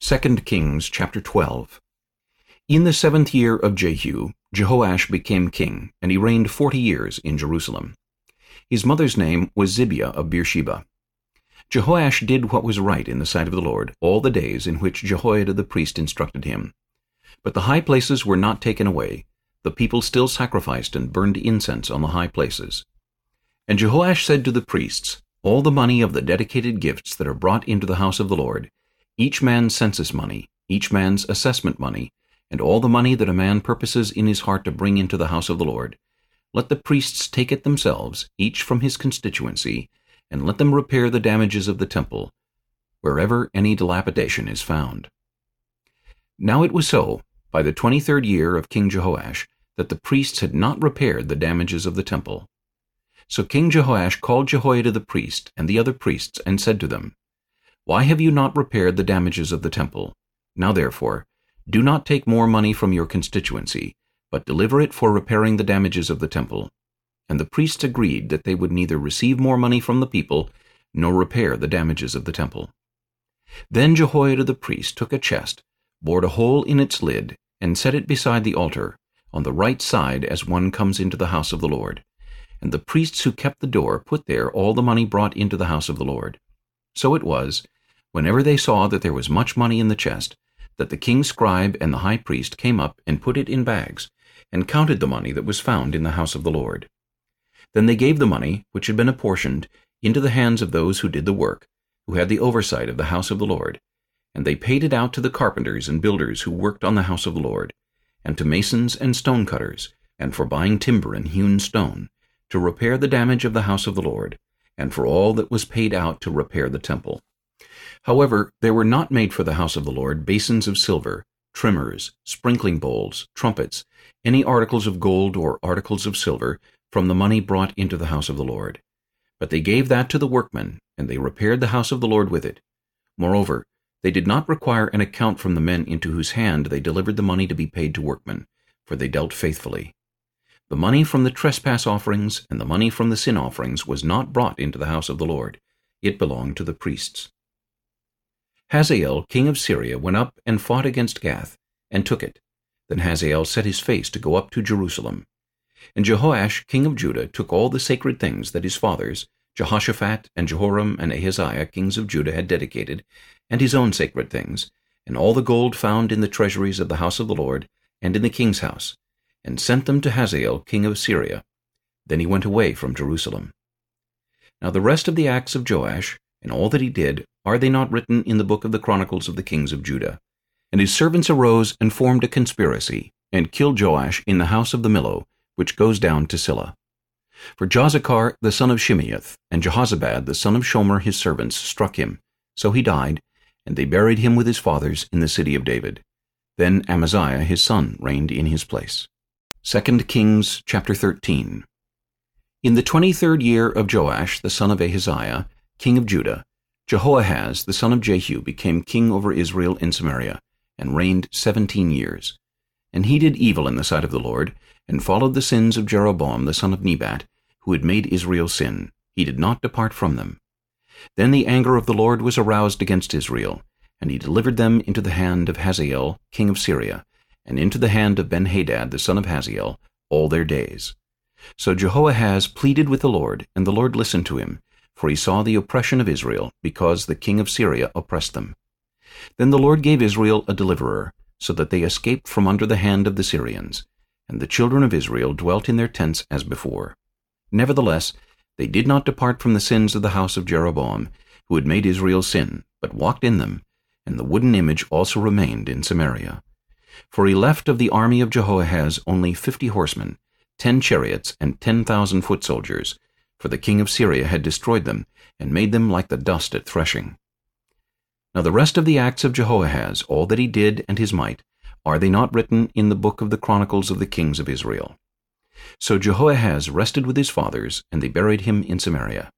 2 Kings chapter 12 In the seventh year of Jehu, Jehoash became king, and he reigned forty years in Jerusalem. His mother's name was Zibiah of Beersheba. Jehoash did what was right in the sight of the Lord all the days in which Jehoiada the priest instructed him. But the high places were not taken away. The people still sacrificed and burned incense on the high places. And Jehoash said to the priests, All the money of the dedicated gifts that are brought into the house of the Lord, each man's census money, each man's assessment money, and all the money that a man purposes in his heart to bring into the house of the Lord, let the priests take it themselves, each from his constituency, and let them repair the damages of the temple, wherever any dilapidation is found. Now it was so, by the twenty-third year of King Jehoash, that the priests had not repaired the damages of the temple. So King Jehoash called Jehoiada the priest and the other priests, and said to them, Why have you not repaired the damages of the temple? Now therefore, do not take more money from your constituency, but deliver it for repairing the damages of the temple. And the priests agreed that they would neither receive more money from the people, nor repair the damages of the temple. Then Jehoiada the priest took a chest, bored a hole in its lid, and set it beside the altar, on the right side as one comes into the house of the Lord. And the priests who kept the door put there all the money brought into the house of the Lord. So it was, whenever they saw that there was much money in the chest, that the king's scribe and the high priest came up and put it in bags, and counted the money that was found in the house of the Lord. Then they gave the money, which had been apportioned, into the hands of those who did the work, who had the oversight of the house of the Lord, and they paid it out to the carpenters and builders who worked on the house of the Lord, and to masons and stone cutters, and for buying timber and hewn stone, to repair the damage of the house of the Lord, and for all that was paid out to repair the temple. However, there were not made for the house of the Lord basins of silver, trimmers, sprinkling bowls, trumpets, any articles of gold or articles of silver, from the money brought into the house of the Lord. But they gave that to the workmen, and they repaired the house of the Lord with it. Moreover, they did not require an account from the men into whose hand they delivered the money to be paid to workmen, for they dealt faithfully. The money from the trespass offerings and the money from the sin offerings was not brought into the house of the Lord. It belonged to the priests. Hazael, king of Syria, went up and fought against Gath, and took it. Then Hazael set his face to go up to Jerusalem. And Jehoash, king of Judah, took all the sacred things that his fathers, Jehoshaphat and Jehoram and Ahaziah, kings of Judah, had dedicated, and his own sacred things, and all the gold found in the treasuries of the house of the Lord, and in the king's house, and sent them to Hazael, king of Syria. Then he went away from Jerusalem. Now the rest of the acts of Joash, and all that he did, are they not written in the book of the Chronicles of the kings of Judah? And his servants arose and formed a conspiracy, and killed Joash in the house of the Millo, which goes down to Silla. For Jozachar the son of Shimeath, and Jehozabad the son of Shomer his servants struck him. So he died, and they buried him with his fathers in the city of David. Then Amaziah his son reigned in his place. 2 Kings chapter 13 In the twenty-third year of Joash the son of Ahaziah, king of Judah, Jehoahaz the son of Jehu became king over Israel in Samaria, and reigned seventeen years. And he did evil in the sight of the Lord, and followed the sins of Jeroboam the son of Nebat, who had made Israel sin. He did not depart from them. Then the anger of the Lord was aroused against Israel, and he delivered them into the hand of Hazael king of Syria, and into the hand of Benhadad the son of Hazael, all their days. So Jehoahaz pleaded with the Lord, and the Lord listened to him, for he saw the oppression of Israel, because the king of Syria oppressed them. Then the Lord gave Israel a deliverer, so that they escaped from under the hand of the Syrians, and the children of Israel dwelt in their tents as before. Nevertheless, they did not depart from the sins of the house of Jeroboam, who had made Israel sin, but walked in them, and the wooden image also remained in Samaria. For he left of the army of Jehoahaz only fifty horsemen, ten chariots, and ten thousand foot soldiers, for the king of Syria had destroyed them, and made them like the dust at threshing. Now the rest of the acts of Jehoahaz, all that he did and his might, are they not written in the book of the chronicles of the kings of Israel? So Jehoahaz rested with his fathers, and they buried him in Samaria.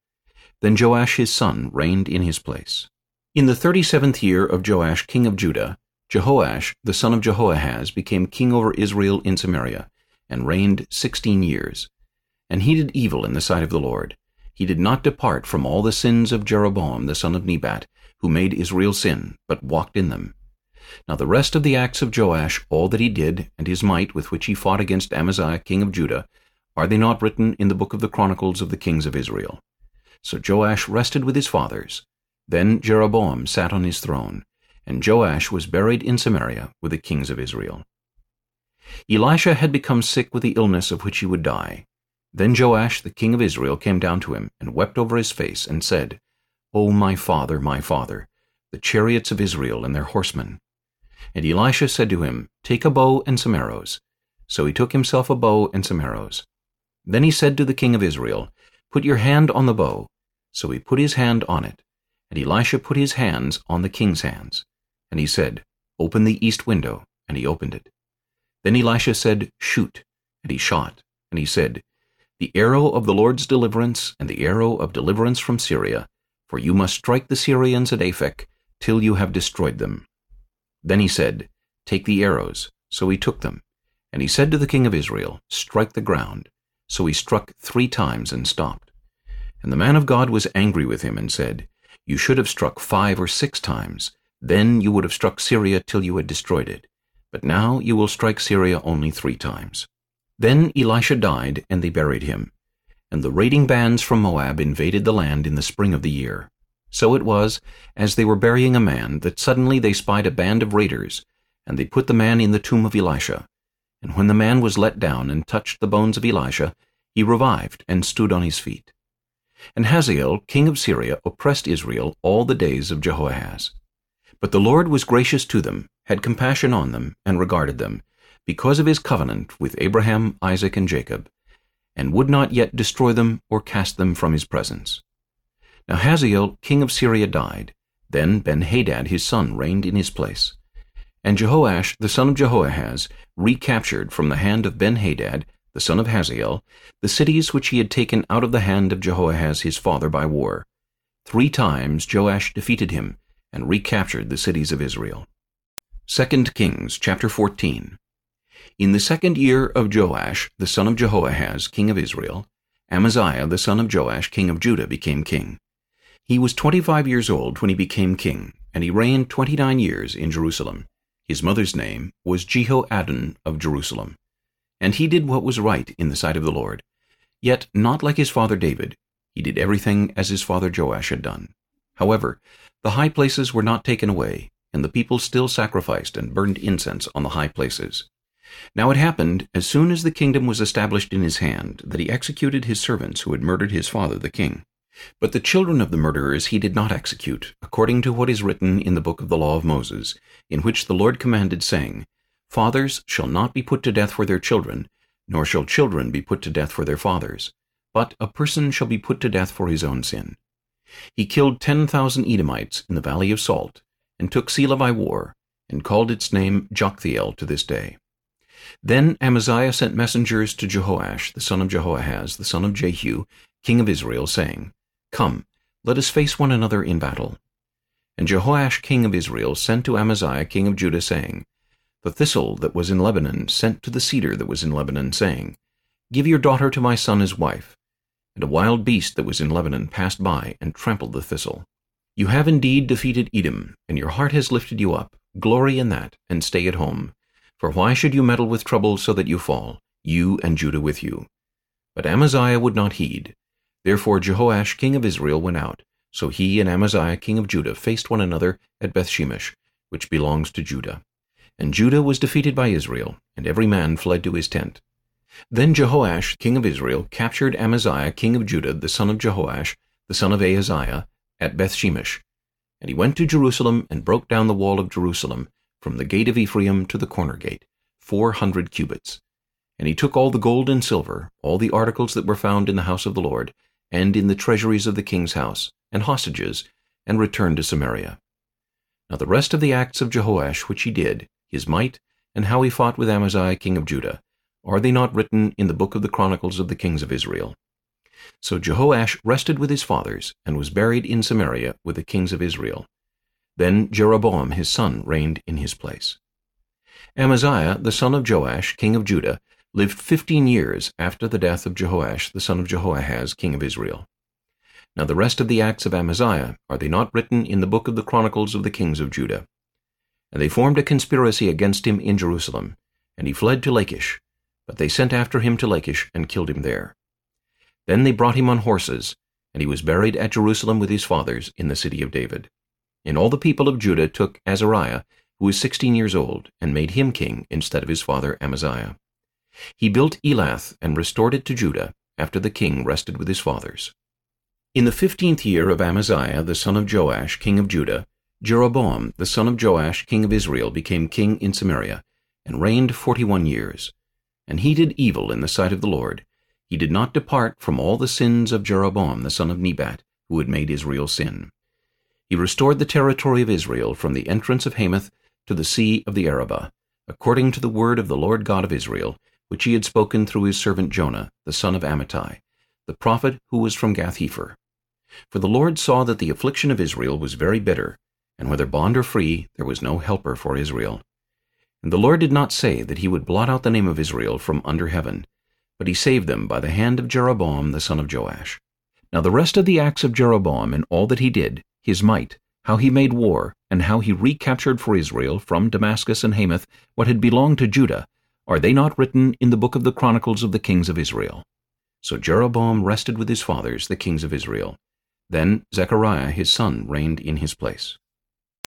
Then Joash his son reigned in his place. In the thirty-seventh year of Joash king of Judah, Jehoash the son of Jehoahaz became king over Israel in Samaria, and reigned sixteen years. And he did evil in the sight of the Lord. He did not depart from all the sins of Jeroboam the son of Nebat, who made Israel sin, but walked in them. Now the rest of the acts of Joash, all that he did, and his might with which he fought against Amaziah king of Judah, are they not written in the book of the Chronicles of the kings of Israel? So Joash rested with his fathers, then Jeroboam sat on his throne, and Joash was buried in Samaria with the kings of Israel. Elisha had become sick with the illness of which he would die. Then Joash the king of Israel came down to him, and wept over his face, and said, O my father, my father, the chariots of Israel and their horsemen. And Elisha said to him, Take a bow and some arrows. So he took himself a bow and some arrows. Then he said to the king of Israel, Put your hand on the bow. So he put his hand on it. And Elisha put his hands on the king's hands. And he said, Open the east window. And he opened it. Then Elisha said, Shoot. And he shot. And he said, The arrow of the Lord's deliverance, and the arrow of deliverance from Syria, for you must strike the Syrians at Aphek, till you have destroyed them. Then he said, Take the arrows. So he took them. And he said to the king of Israel, Strike the ground. So he struck three times and stopped. And the man of God was angry with him and said, you should have struck five or six times. Then you would have struck Syria till you had destroyed it. But now you will strike Syria only three times. Then Elisha died, and they buried him. And the raiding bands from Moab invaded the land in the spring of the year. So it was, as they were burying a man, that suddenly they spied a band of raiders, and they put the man in the tomb of Elisha. And when the man was let down and touched the bones of Elisha, he revived and stood on his feet. And Hazael, king of Syria, oppressed Israel all the days of Jehoahaz. But the Lord was gracious to them, had compassion on them, and regarded them, because of his covenant with Abraham, Isaac, and Jacob, and would not yet destroy them or cast them from his presence. Now Hazael, king of Syria, died. Then Ben-Hadad his son reigned in his place. And Jehoash the son of Jehoahaz recaptured from the hand of Ben-Hadad the son of Hazael, the cities which he had taken out of the hand of Jehoahaz his father by war. Three times Joash defeated him, and recaptured the cities of Israel. 2 Kings chapter 14 In the second year of Joash, the son of Jehoahaz, king of Israel, Amaziah the son of Joash, king of Judah, became king. He was twenty-five years old when he became king, and he reigned twenty-nine years in Jerusalem. His mother's name was Jehoaddan of Jerusalem. And he did what was right in the sight of the Lord. Yet not like his father David. He did everything as his father Joash had done. However, the high places were not taken away, and the people still sacrificed and burned incense on the high places. Now it happened, as soon as the kingdom was established in his hand, that he executed his servants who had murdered his father the king. But the children of the murderers he did not execute, according to what is written in the book of the law of Moses, in which the Lord commanded, saying, Fathers shall not be put to death for their children, nor shall children be put to death for their fathers, but a person shall be put to death for his own sin. He killed ten thousand Edomites in the valley of Salt, and took Sela by war, and called its name Joktheel to this day. Then Amaziah sent messengers to Jehoash, the son of Jehoahaz, the son of Jehu, king of Israel, saying, Come, let us face one another in battle. And Jehoash king of Israel sent to Amaziah king of Judah, saying, The thistle that was in Lebanon sent to the cedar that was in Lebanon, saying, Give your daughter to my son as wife. And a wild beast that was in Lebanon passed by and trampled the thistle. You have indeed defeated Edom, and your heart has lifted you up. Glory in that, and stay at home. For why should you meddle with trouble so that you fall, you and Judah with you? But Amaziah would not heed. Therefore Jehoash king of Israel went out. So he and Amaziah king of Judah faced one another at Bethshemesh, which belongs to Judah. And Judah was defeated by Israel, and every man fled to his tent. Then Jehoash king of Israel captured Amaziah king of Judah, the son of Jehoash, the son of Ahaziah, at Bethshemesh. And he went to Jerusalem and broke down the wall of Jerusalem, from the gate of Ephraim to the corner gate, four hundred cubits. And he took all the gold and silver, all the articles that were found in the house of the Lord, and in the treasuries of the king's house, and hostages, and returned to Samaria. Now the rest of the acts of Jehoash which he did, his might, and how he fought with Amaziah king of Judah, are they not written in the book of the Chronicles of the kings of Israel? So Jehoash rested with his fathers, and was buried in Samaria with the kings of Israel. Then Jeroboam his son reigned in his place. Amaziah the son of Joash king of Judah lived fifteen years after the death of Jehoash the son of Jehoahaz king of Israel. Now the rest of the acts of Amaziah, are they not written in the book of the Chronicles of the kings of Judah? And they formed a conspiracy against him in Jerusalem, and he fled to Lachish. But they sent after him to Lachish, and killed him there. Then they brought him on horses, and he was buried at Jerusalem with his fathers in the city of David. And all the people of Judah took Azariah, who was sixteen years old, and made him king instead of his father Amaziah. He built Elath and restored it to Judah, after the king rested with his fathers. In the fifteenth year of Amaziah the son of Joash king of Judah, Jeroboam the son of Joash king of Israel became king in Samaria, and reigned forty-one years. And he did evil in the sight of the Lord. He did not depart from all the sins of Jeroboam the son of Nebat, who had made Israel sin. He restored the territory of Israel from the entrance of Hamath to the sea of the Arabah, according to the word of the Lord God of Israel, which he had spoken through his servant Jonah, the son of Amittai, the prophet who was from Gath-hepher. For the Lord saw that the affliction of Israel was very bitter, and whether bond or free, there was no helper for Israel. And the Lord did not say that he would blot out the name of Israel from under heaven, but he saved them by the hand of Jeroboam the son of Joash. Now the rest of the acts of Jeroboam and all that he did, his might, how he made war, and how he recaptured for Israel from Damascus and Hamath what had belonged to Judah, are they not written in the book of the Chronicles of the kings of Israel? So Jeroboam rested with his fathers, the kings of Israel. Then Zechariah his son reigned in his place.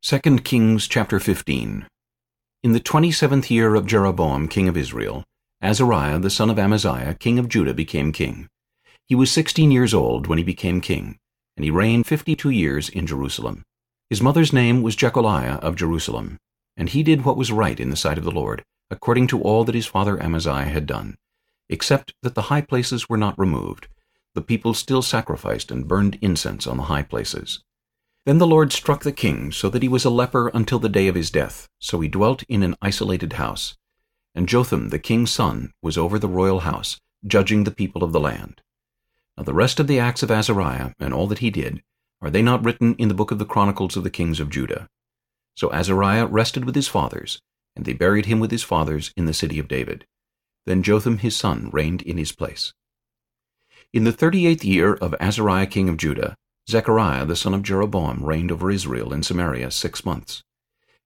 2 Kings chapter 15 In the twenty-seventh year of Jeroboam king of Israel, Azariah the son of Amaziah king of Judah became king. He was sixteen years old when he became king, and he reigned fifty-two years in Jerusalem. His mother's name was Jecholiah of Jerusalem, and he did what was right in the sight of the Lord, according to all that his father Amaziah had done, except that the high places were not removed, the people still sacrificed and burned incense on the high places. Then the Lord struck the king so that he was a leper until the day of his death, so he dwelt in an isolated house. And Jotham the king's son was over the royal house, judging the people of the land. Now the rest of the acts of Azariah, and all that he did, are they not written in the book of the Chronicles of the kings of Judah? So Azariah rested with his fathers, and they buried him with his fathers in the city of David. Then Jotham his son reigned in his place. In the thirty-eighth year of Azariah king of Judah, Zechariah the son of Jeroboam reigned over Israel in Samaria six months.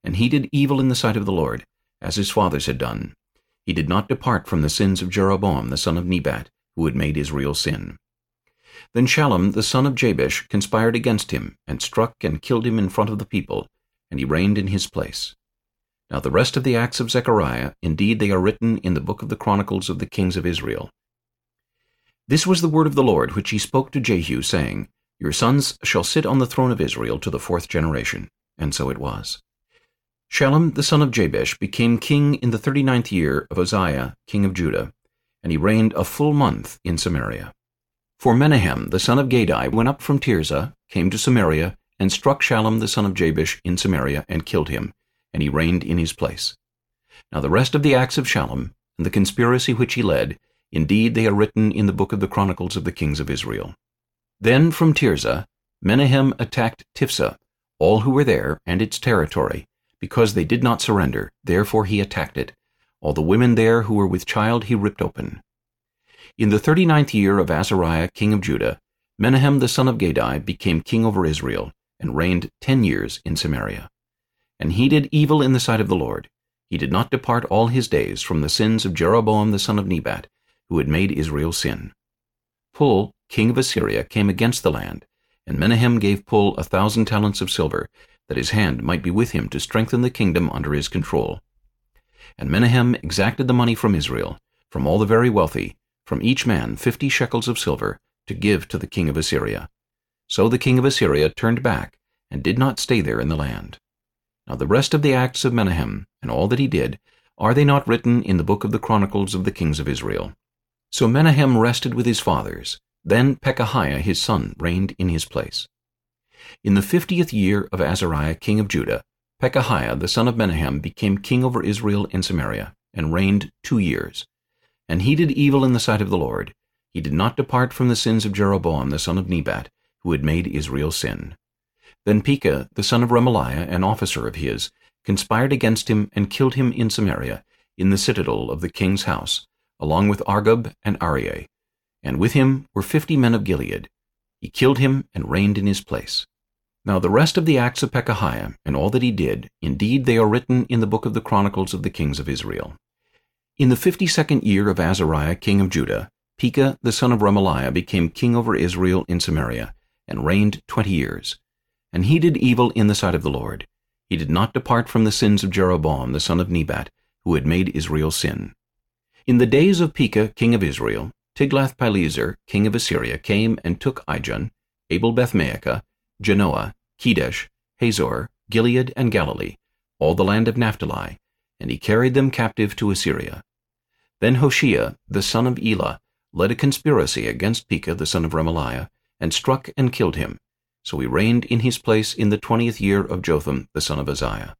And he did evil in the sight of the Lord, as his fathers had done. He did not depart from the sins of Jeroboam the son of Nebat, who had made Israel sin. Then Shallum the son of Jabesh conspired against him, and struck and killed him in front of the people, and he reigned in his place. Now the rest of the acts of Zechariah, indeed they are written in the book of the Chronicles of the kings of Israel. This was the word of the Lord which he spoke to Jehu, saying, Your sons shall sit on the throne of Israel to the fourth generation. And so it was. Shallum the son of Jabesh became king in the thirty-ninth year of Uzziah, king of Judah, and he reigned a full month in Samaria. For Menahem the son of Gadi went up from Tirzah, came to Samaria, and struck Shallum the son of Jabesh in Samaria, and killed him, and he reigned in his place. Now the rest of the acts of Shallum, and the conspiracy which he led, indeed they are written in the book of the Chronicles of the kings of Israel. Then from Tirzah, Menahem attacked Tiphsah, all who were there, and its territory, because they did not surrender, therefore he attacked it. All the women there who were with child he ripped open. In the thirty-ninth year of Azariah king of Judah, Menahem the son of Gadi became king over Israel, and reigned ten years in Samaria. And he did evil in the sight of the Lord. He did not depart all his days from the sins of Jeroboam the son of Nebat, who had made Israel sin. Pul, king of Assyria, came against the land, and Menahem gave Pul a thousand talents of silver, that his hand might be with him to strengthen the kingdom under his control. And Menahem exacted the money from Israel, from all the very wealthy, from each man fifty shekels of silver, to give to the king of Assyria. So the king of Assyria turned back, and did not stay there in the land. Now the rest of the acts of Menahem, and all that he did, are they not written in the book of the Chronicles of the kings of Israel? So Menahem rested with his fathers. Then Pekahiah his son reigned in his place. In the fiftieth year of Azariah king of Judah, Pekahiah the son of Menahem became king over Israel in Samaria, and reigned two years. And he did evil in the sight of the Lord. He did not depart from the sins of Jeroboam the son of Nebat, who had made Israel sin. Then Pekah the son of Remaliah, an officer of his, conspired against him and killed him in Samaria, in the citadel of the king's house, along with Argob and Arieh. And with him were fifty men of Gilead. He killed him and reigned in his place. Now the rest of the acts of Pekahiah, and all that he did, indeed they are written in the book of the Chronicles of the kings of Israel. In the fifty-second year of Azariah king of Judah, Pekah the son of Remaliah became king over Israel in Samaria, and reigned twenty years. And he did evil in the sight of the Lord. He did not depart from the sins of Jeroboam the son of Nebat, who had made Israel sin. In the days of Pekah king of Israel, Tiglath-Pileser king of Assyria came and took Ijon, Abel-Beth-Maachah, Janoah, Kedesh, Hazor, Gilead, and Galilee, all the land of Naphtali, and he carried them captive to Assyria. Then Hoshea, the son of Elah, led a conspiracy against Pekah the son of Remaliah, and struck and killed him. So he reigned in his place in the twentieth year of Jotham the son of Uzziah.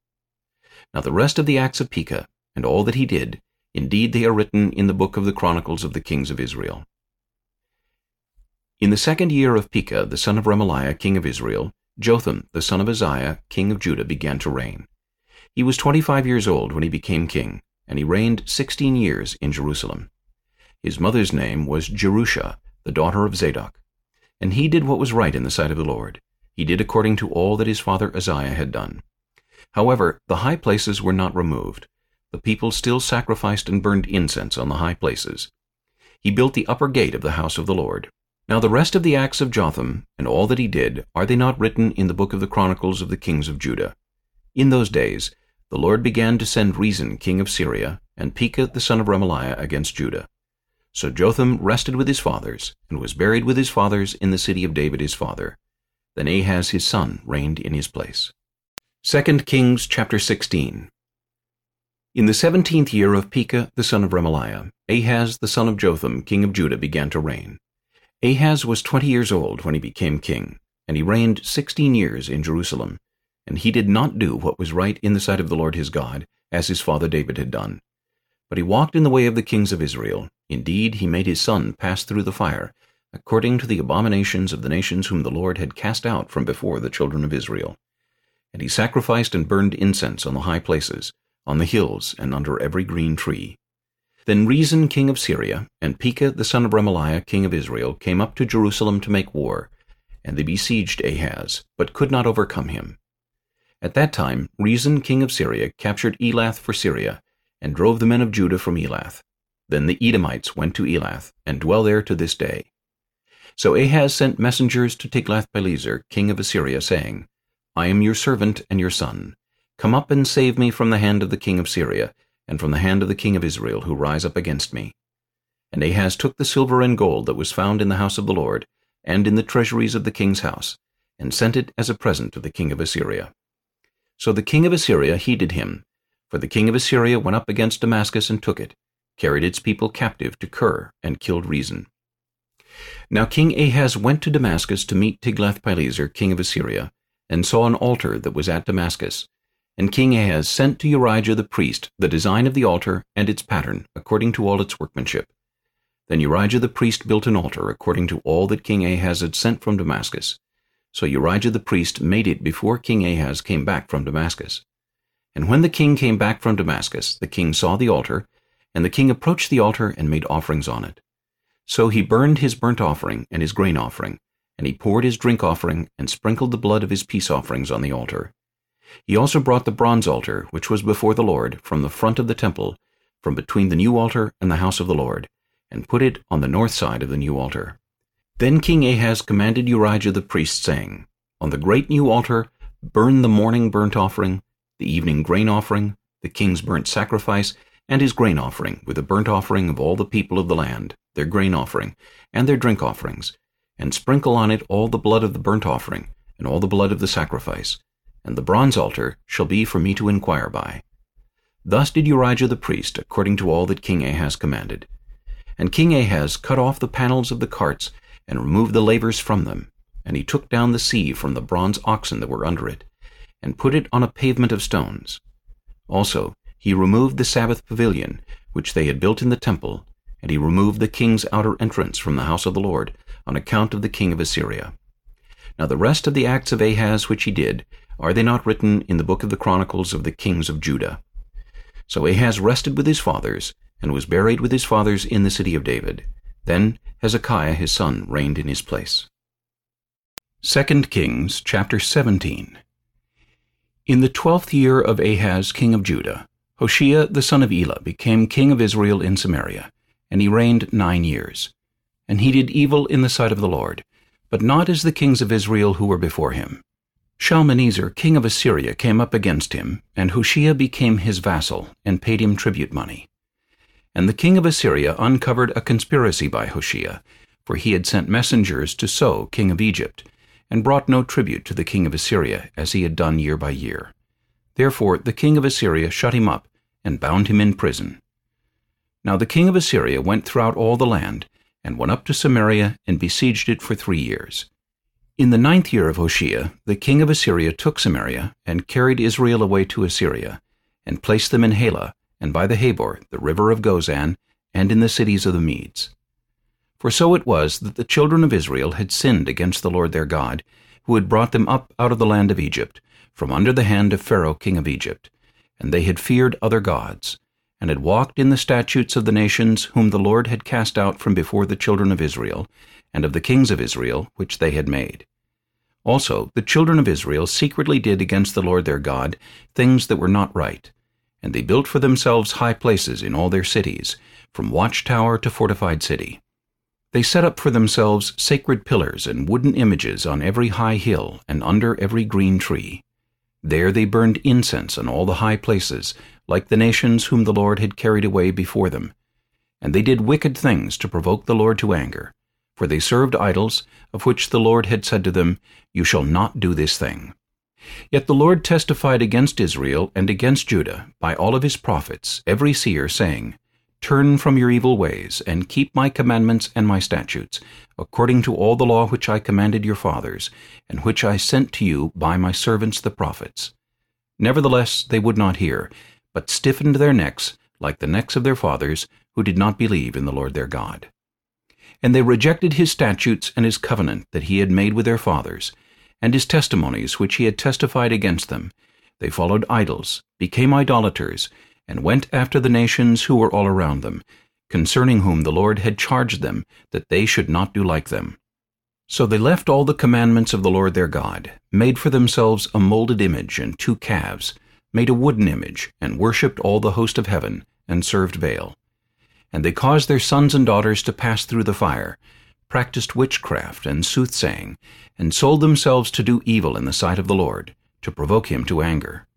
Now the rest of the acts of Pekah, and all that he did, indeed they are written in the book of the Chronicles of the kings of Israel. In the second year of Pekah the son of Remaliah king of Israel, Jotham the son of Uzziah king of Judah began to reign. He was twenty-five years old when he became king, and he reigned sixteen years in Jerusalem. His mother's name was Jerusha, the daughter of Zadok. And he did what was right in the sight of the Lord. He did according to all that his father Uzziah had done. However, the high places were not removed. The people still sacrificed and burned incense on the high places. He built the upper gate of the house of the Lord. Now the rest of the acts of Jotham, and all that he did, are they not written in the book of the Chronicles of the kings of Judah? In those days the Lord began to send Rezin king of Syria, and Pekah the son of Remaliah against Judah. So Jotham rested with his fathers, and was buried with his fathers in the city of David his father. Then Ahaz his son reigned in his place. 2 Kings chapter 16 In the seventeenth year of Pekah the son of Remaliah, Ahaz the son of Jotham king of Judah began to reign. Ahaz was twenty years old when he became king, and he reigned sixteen years in Jerusalem. And he did not do what was right in the sight of the Lord his God, as his father David had done. But he walked in the way of the kings of Israel. Indeed, he made his son pass through the fire, according to the abominations of the nations whom the Lord had cast out from before the children of Israel. And he sacrificed and burned incense on the high places, on the hills, and under every green tree. Then Rezin king of Syria, and Pekah the son of Remaliah king of Israel, came up to Jerusalem to make war, and they besieged Ahaz, but could not overcome him. At that time Rezin king of Syria captured Elath for Syria, and drove the men of Judah from Elath. Then the Edomites went to Elath, and dwell there to this day. So Ahaz sent messengers to Tiglath-Pileser, king of Assyria, saying, I am your servant and your son. Come up and save me from the hand of the king of Syria, and from the hand of the king of Israel, who rise up against me. And Ahaz took the silver and gold that was found in the house of the Lord, and in the treasuries of the king's house, and sent it as a present to the king of Assyria. So the king of Assyria heeded him, for the king of Assyria went up against Damascus and took it, carried its people captive to Kir, and killed Rezin. Now King Ahaz went to Damascus to meet Tiglath-Pileser, king of Assyria, and saw an altar that was at Damascus, And King Ahaz sent to Urijah the priest the design of the altar and its pattern, according to all its workmanship. Then Urijah the priest built an altar, according to all that King Ahaz had sent from Damascus. So Urijah the priest made it before King Ahaz came back from Damascus. And when the king came back from Damascus, the king saw the altar, and the king approached the altar and made offerings on it. So he burned his burnt offering and his grain offering, and he poured his drink offering and sprinkled the blood of his peace offerings on the altar. He also brought the bronze altar, which was before the Lord, from the front of the temple, from between the new altar and the house of the Lord, and put it on the north side of the new altar. Then King Ahaz commanded Urijah the priest, saying, On the great new altar burn the morning burnt offering, the evening grain offering, the king's burnt sacrifice, and his grain offering, with the burnt offering of all the people of the land, their grain offering, and their drink offerings, and sprinkle on it all the blood of the burnt offering, and all the blood of the sacrifice, and the bronze altar shall be for me to inquire by. Thus did Urijah the priest, according to all that King Ahaz commanded. And King Ahaz cut off the panels of the carts, and removed the lavers from them, and he took down the sea from the bronze oxen that were under it, and put it on a pavement of stones. Also he removed the Sabbath pavilion, which they had built in the temple, and he removed the king's outer entrance from the house of the Lord, on account of the king of Assyria. Now the rest of the acts of Ahaz which he did, are they not written in the book of the Chronicles of the kings of Judah? So Ahaz rested with his fathers, and was buried with his fathers in the city of David. Then Hezekiah his son reigned in his place. 2 Kings chapter 17 In the twelfth year of Ahaz king of Judah, Hoshea the son of Elah became king of Israel in Samaria, and he reigned nine years. And he did evil in the sight of the Lord, but not as the kings of Israel who were before him. Shalmaneser king of Assyria came up against him, and Hoshea became his vassal, and paid him tribute money. And the king of Assyria uncovered a conspiracy by Hoshea, for he had sent messengers to So king of Egypt, and brought no tribute to the king of Assyria, as he had done year by year. Therefore the king of Assyria shut him up, and bound him in prison. Now the king of Assyria went throughout all the land, and went up to Samaria, and besieged it for three years. In the ninth year of Hoshea, the king of Assyria took Samaria, and carried Israel away to Assyria, and placed them in Halah, and by the Habor, the river of Gozan, and in the cities of the Medes. For so it was that the children of Israel had sinned against the Lord their God, who had brought them up out of the land of Egypt, from under the hand of Pharaoh king of Egypt, and they had feared other gods, and had walked in the statutes of the nations whom the Lord had cast out from before the children of Israel, and of the kings of Israel, which they had made. Also the children of Israel secretly did against the Lord their God things that were not right, and they built for themselves high places in all their cities, from watchtower to fortified city. They set up for themselves sacred pillars and wooden images on every high hill and under every green tree. There they burned incense on all the high places, like the nations whom the Lord had carried away before them. And they did wicked things to provoke the Lord to anger. For they served idols, of which the Lord had said to them, You shall not do this thing. Yet the Lord testified against Israel and against Judah by all of his prophets, every seer, saying, Turn from your evil ways, and keep my commandments and my statutes, according to all the law which I commanded your fathers, and which I sent to you by my servants the prophets. Nevertheless they would not hear, but stiffened their necks, like the necks of their fathers, who did not believe in the Lord their God. And they rejected his statutes and his covenant that he had made with their fathers, and his testimonies which he had testified against them. They followed idols, became idolaters, and went after the nations who were all around them, concerning whom the Lord had charged them that they should not do like them. So they left all the commandments of the Lord their God, made for themselves a molded image and two calves, made a wooden image, and worshipped all the host of heaven, and served Baal. And they caused their sons and daughters to pass through the fire, practiced witchcraft and soothsaying, and sold themselves to do evil in the sight of the Lord, to provoke him to anger.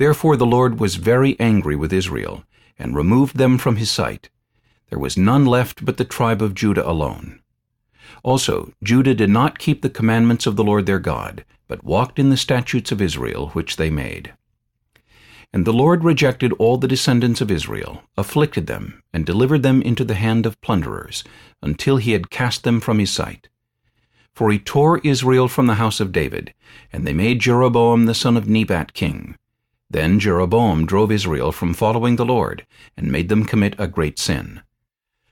Therefore the Lord was very angry with Israel, and removed them from his sight. There was none left but the tribe of Judah alone. Also Judah did not keep the commandments of the Lord their God, but walked in the statutes of Israel which they made. And the Lord rejected all the descendants of Israel, afflicted them, and delivered them into the hand of plunderers, until he had cast them from his sight. For he tore Israel from the house of David, and they made Jeroboam the son of Nebat king. Then Jeroboam drove Israel from following the Lord, and made them commit a great sin.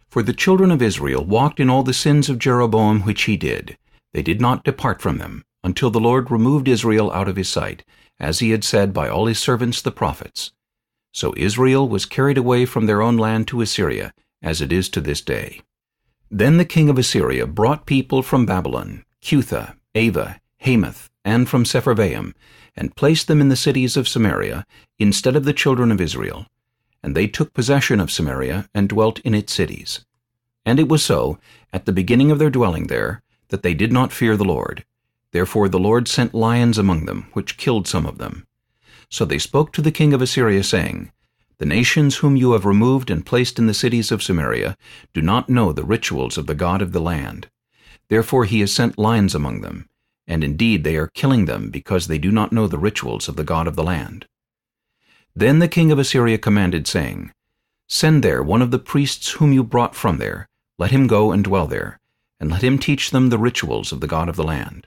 For the children of Israel walked in all the sins of Jeroboam which he did. They did not depart from them, until the Lord removed Israel out of his sight, as he had said by all his servants the prophets. So Israel was carried away from their own land to Assyria, as it is to this day. Then the king of Assyria brought people from Babylon, Cutha, Ava, Hamath, and from Sepharvaim, and placed them in the cities of Samaria, instead of the children of Israel. And they took possession of Samaria, and dwelt in its cities. And it was so, at the beginning of their dwelling there, that they did not fear the Lord. Therefore the Lord sent lions among them, which killed some of them. So they spoke to the king of Assyria, saying, The nations whom you have removed and placed in the cities of Samaria do not know the rituals of the God of the land. Therefore he has sent lions among them, and indeed they are killing them because they do not know the rituals of the God of the land. Then the king of Assyria commanded, saying, Send there one of the priests whom you brought from there, let him go and dwell there, and let him teach them the rituals of the God of the land.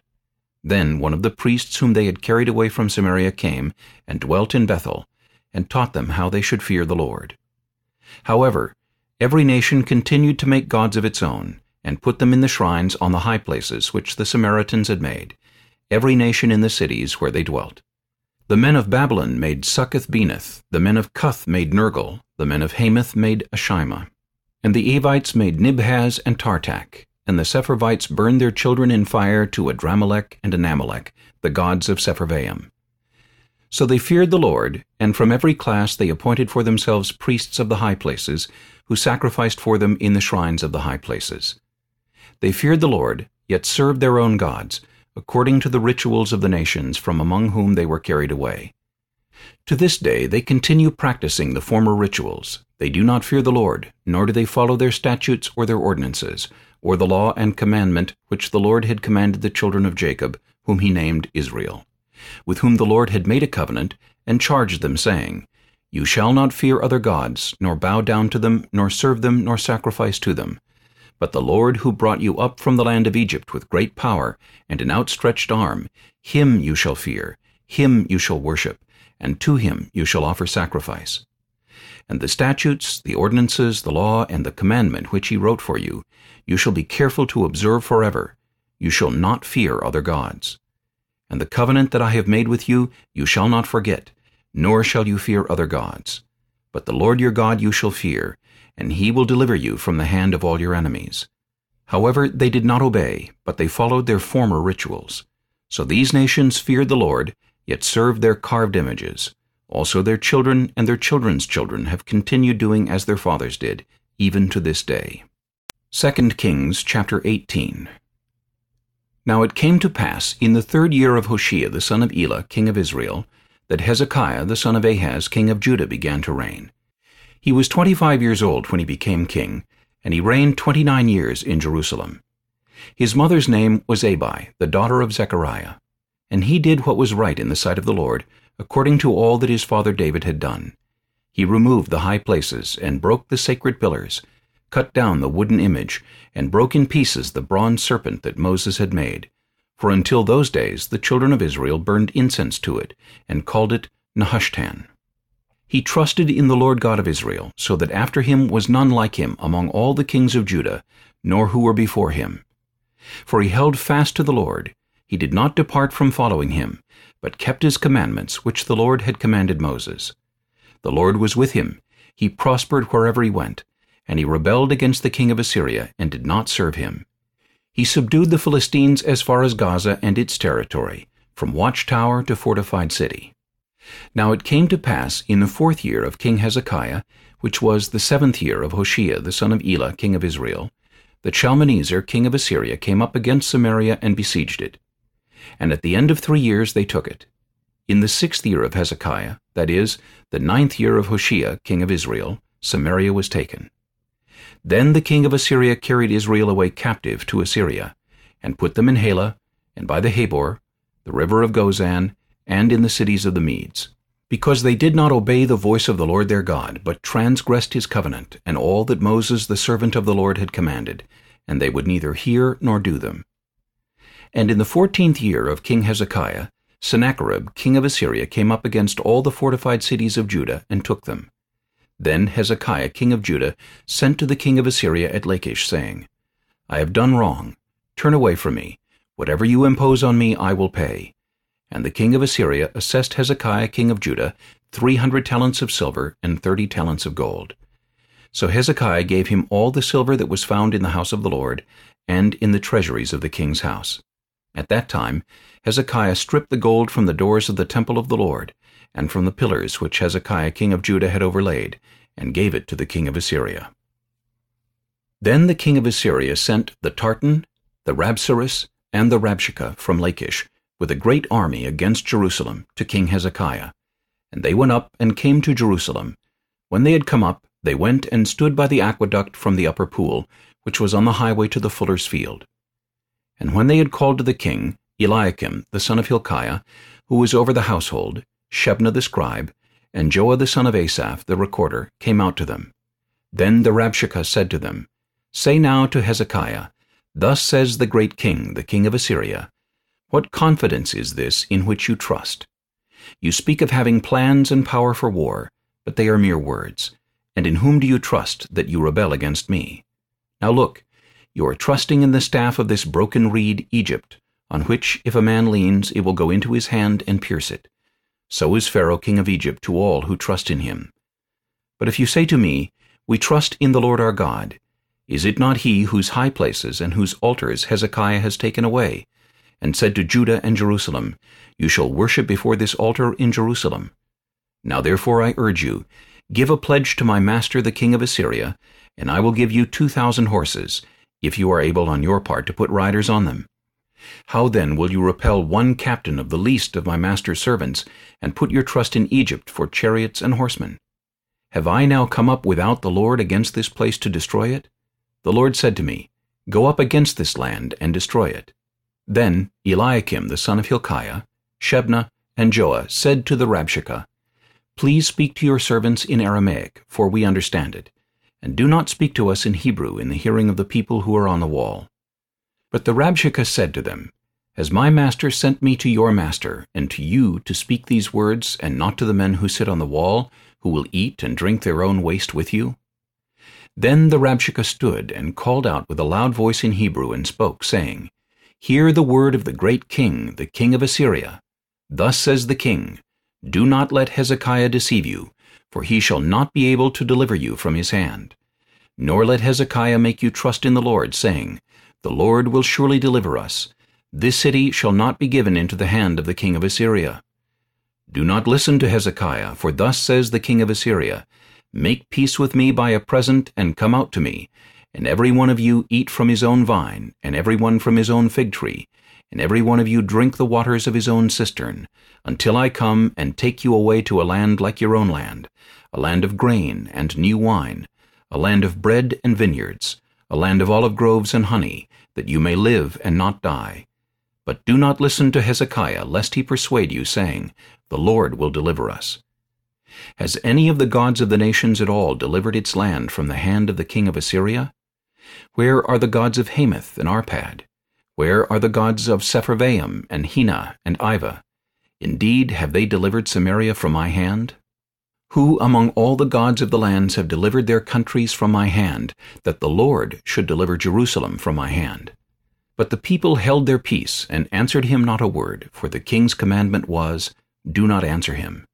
Then one of the priests whom they had carried away from Samaria came and dwelt in Bethel, and taught them how they should fear the Lord. However, every nation continued to make gods of its own, and put them in the shrines on the high places which the Samaritans had made, every nation in the cities where they dwelt. The men of Babylon made Succoth-Benoth, the men of Cuth made Nergal, the men of Hamath made Ashima. And the Avites made Nibhaz and Tartak, and the Sepharvites burned their children in fire to Adrammelech and Anammelech, the gods of Sepharvaim. So they feared the Lord, and from every class they appointed for themselves priests of the high places, who sacrificed for them in the shrines of the high places. They feared the Lord, yet served their own gods, according to the rituals of the nations from among whom they were carried away. To this day they continue practicing the former rituals. They do not fear the Lord, nor do they follow their statutes or their ordinances, or the law and commandment which the Lord had commanded the children of Jacob, whom he named Israel, with whom the Lord had made a covenant, and charged them, saying, You shall not fear other gods, nor bow down to them, nor serve them, nor sacrifice to them. But the Lord who brought you up from the land of Egypt with great power and an outstretched arm, him you shall fear, him you shall worship, and to him you shall offer sacrifice. And the statutes, the ordinances, the law, and the commandment which he wrote for you, you shall be careful to observe forever. You shall not fear other gods. And the covenant that I have made with you, you shall not forget, nor shall you fear other gods. But the Lord your God you shall fear, and he will deliver you from the hand of all your enemies. However, they did not obey, but they followed their former rituals. So these nations feared the Lord, yet served their carved images. Also their children and their children's children have continued doing as their fathers did, even to this day. 2 Kings chapter 18 Now it came to pass in the third year of Hoshea the son of Elah, king of Israel, that Hezekiah the son of Ahaz, king of Judah, began to reign. He was twenty-five years old when he became king, and he reigned twenty-nine years in Jerusalem. His mother's name was Abi, the daughter of Zechariah. And he did what was right in the sight of the Lord, according to all that his father David had done. He removed the high places, and broke the sacred pillars, cut down the wooden image, and broke in pieces the bronze serpent that Moses had made. For until those days the children of Israel burned incense to it, and called it Nehushtan. He trusted in the Lord God of Israel, so that after him was none like him among all the kings of Judah, nor who were before him. For he held fast to the Lord, he did not depart from following him, but kept his commandments which the Lord had commanded Moses. The Lord was with him, he prospered wherever he went, and he rebelled against the king of Assyria, and did not serve him. He subdued the Philistines as far as Gaza and its territory, from watchtower to fortified city. Now it came to pass in the fourth year of King Hezekiah, which was the seventh year of Hoshea the son of Elah king of Israel, that Shalmaneser king of Assyria came up against Samaria and besieged it and at the end of three years they took it. In the sixth year of Hezekiah, that is, the ninth year of Hoshea, king of Israel, Samaria was taken. Then the king of Assyria carried Israel away captive to Assyria, and put them in Halah, and by the Habor, the river of Gozan, and in the cities of the Medes, because they did not obey the voice of the Lord their God, but transgressed his covenant, and all that Moses the servant of the Lord had commanded, and they would neither hear nor do them. And in the fourteenth year of King Hezekiah, Sennacherib king of Assyria came up against all the fortified cities of Judah and took them. Then Hezekiah king of Judah sent to the king of Assyria at Lachish, saying, I have done wrong. Turn away from me. Whatever you impose on me I will pay. And the king of Assyria assessed Hezekiah king of Judah three hundred talents of silver and thirty talents of gold. So Hezekiah gave him all the silver that was found in the house of the Lord, and in the treasuries of the king's house. At that time Hezekiah stripped the gold from the doors of the temple of the Lord, and from the pillars which Hezekiah king of Judah had overlaid, and gave it to the king of Assyria. Then the king of Assyria sent the Tartan, the Rabsaris, and the Rabshakeh from Lachish, with a great army against Jerusalem, to King Hezekiah. And they went up and came to Jerusalem. When they had come up, they went and stood by the aqueduct from the upper pool, which was on the highway to the fuller's field. And when they had called to the king, Eliakim the son of Hilkiah, who was over the household, Shebna the scribe, and Joah the son of Asaph the recorder, came out to them. Then the Rabshakeh said to them, Say now to Hezekiah, Thus says the great king, the king of Assyria, What confidence is this in which you trust? You speak of having plans and power for war, but they are mere words. And in whom do you trust that you rebel against me? Now look, you are trusting in the staff of this broken reed, Egypt, on which if a man leans, it will go into his hand and pierce it. So is Pharaoh king of Egypt to all who trust in him. But if you say to me, We trust in the Lord our God, is it not he whose high places and whose altars Hezekiah has taken away, and said to Judah and Jerusalem, You shall worship before this altar in Jerusalem? Now therefore I urge you, Give a pledge to my master the king of Assyria, and I will give you two thousand horses, if you are able on your part to put riders on them. How then will you repel one captain of the least of my master's servants, and put your trust in Egypt for chariots and horsemen? Have I now come up without the Lord against this place to destroy it? The Lord said to me, Go up against this land and destroy it. Then Eliakim the son of Hilkiah, Shebna, and Joah said to the Rabshakeh, Please speak to your servants in Aramaic, for we understand it, and do not speak to us in Hebrew in the hearing of the people who are on the wall. But the Rabshakeh said to them, Has my master sent me to your master, and to you to speak these words, and not to the men who sit on the wall, who will eat and drink their own waste with you? Then the Rabshakeh stood and called out with a loud voice in Hebrew, and spoke, saying, Hear the word of the great king, the king of Assyria. Thus says the king, Do not let Hezekiah deceive you, for he shall not be able to deliver you from his hand. Nor let Hezekiah make you trust in the Lord, saying, the Lord will surely deliver us. This city shall not be given into the hand of the king of Assyria. Do not listen to Hezekiah, for thus says the king of Assyria, Make peace with me by a present, and come out to me, and every one of you eat from his own vine, and every one from his own fig tree, and every one of you drink the waters of his own cistern, until I come and take you away to a land like your own land, a land of grain and new wine, a land of bread and vineyards, a land of olive groves and honey, that you may live and not die. But do not listen to Hezekiah, lest he persuade you, saying, The Lord will deliver us. Has any of the gods of the nations at all delivered its land from the hand of the king of Assyria? Where are the gods of Hamath and Arpad? Where are the gods of Sepharvaim and Hena and Ivah? Indeed, have they delivered Samaria from my hand? Who among all the gods of the lands have delivered their countries from my hand, that the Lord should deliver Jerusalem from my hand? But the people held their peace, and answered him not a word, for the king's commandment was, Do not answer him.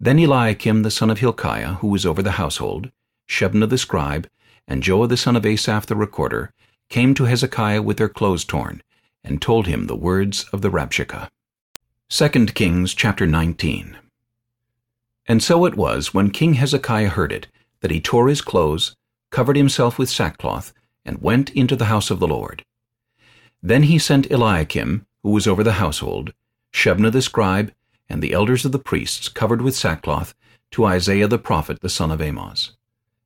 Then Eliakim the son of Hilkiah, who was over the household, Shebna the scribe, and Joah the son of Asaph the recorder, came to Hezekiah with their clothes torn, and told him the words of the Rabshakeh. 2 Kings chapter 19 and so it was, when King Hezekiah heard it, that he tore his clothes, covered himself with sackcloth, and went into the house of the Lord. Then he sent Eliakim, who was over the household, Shebna the scribe, and the elders of the priests, covered with sackcloth, to Isaiah the prophet, the son of Amoz.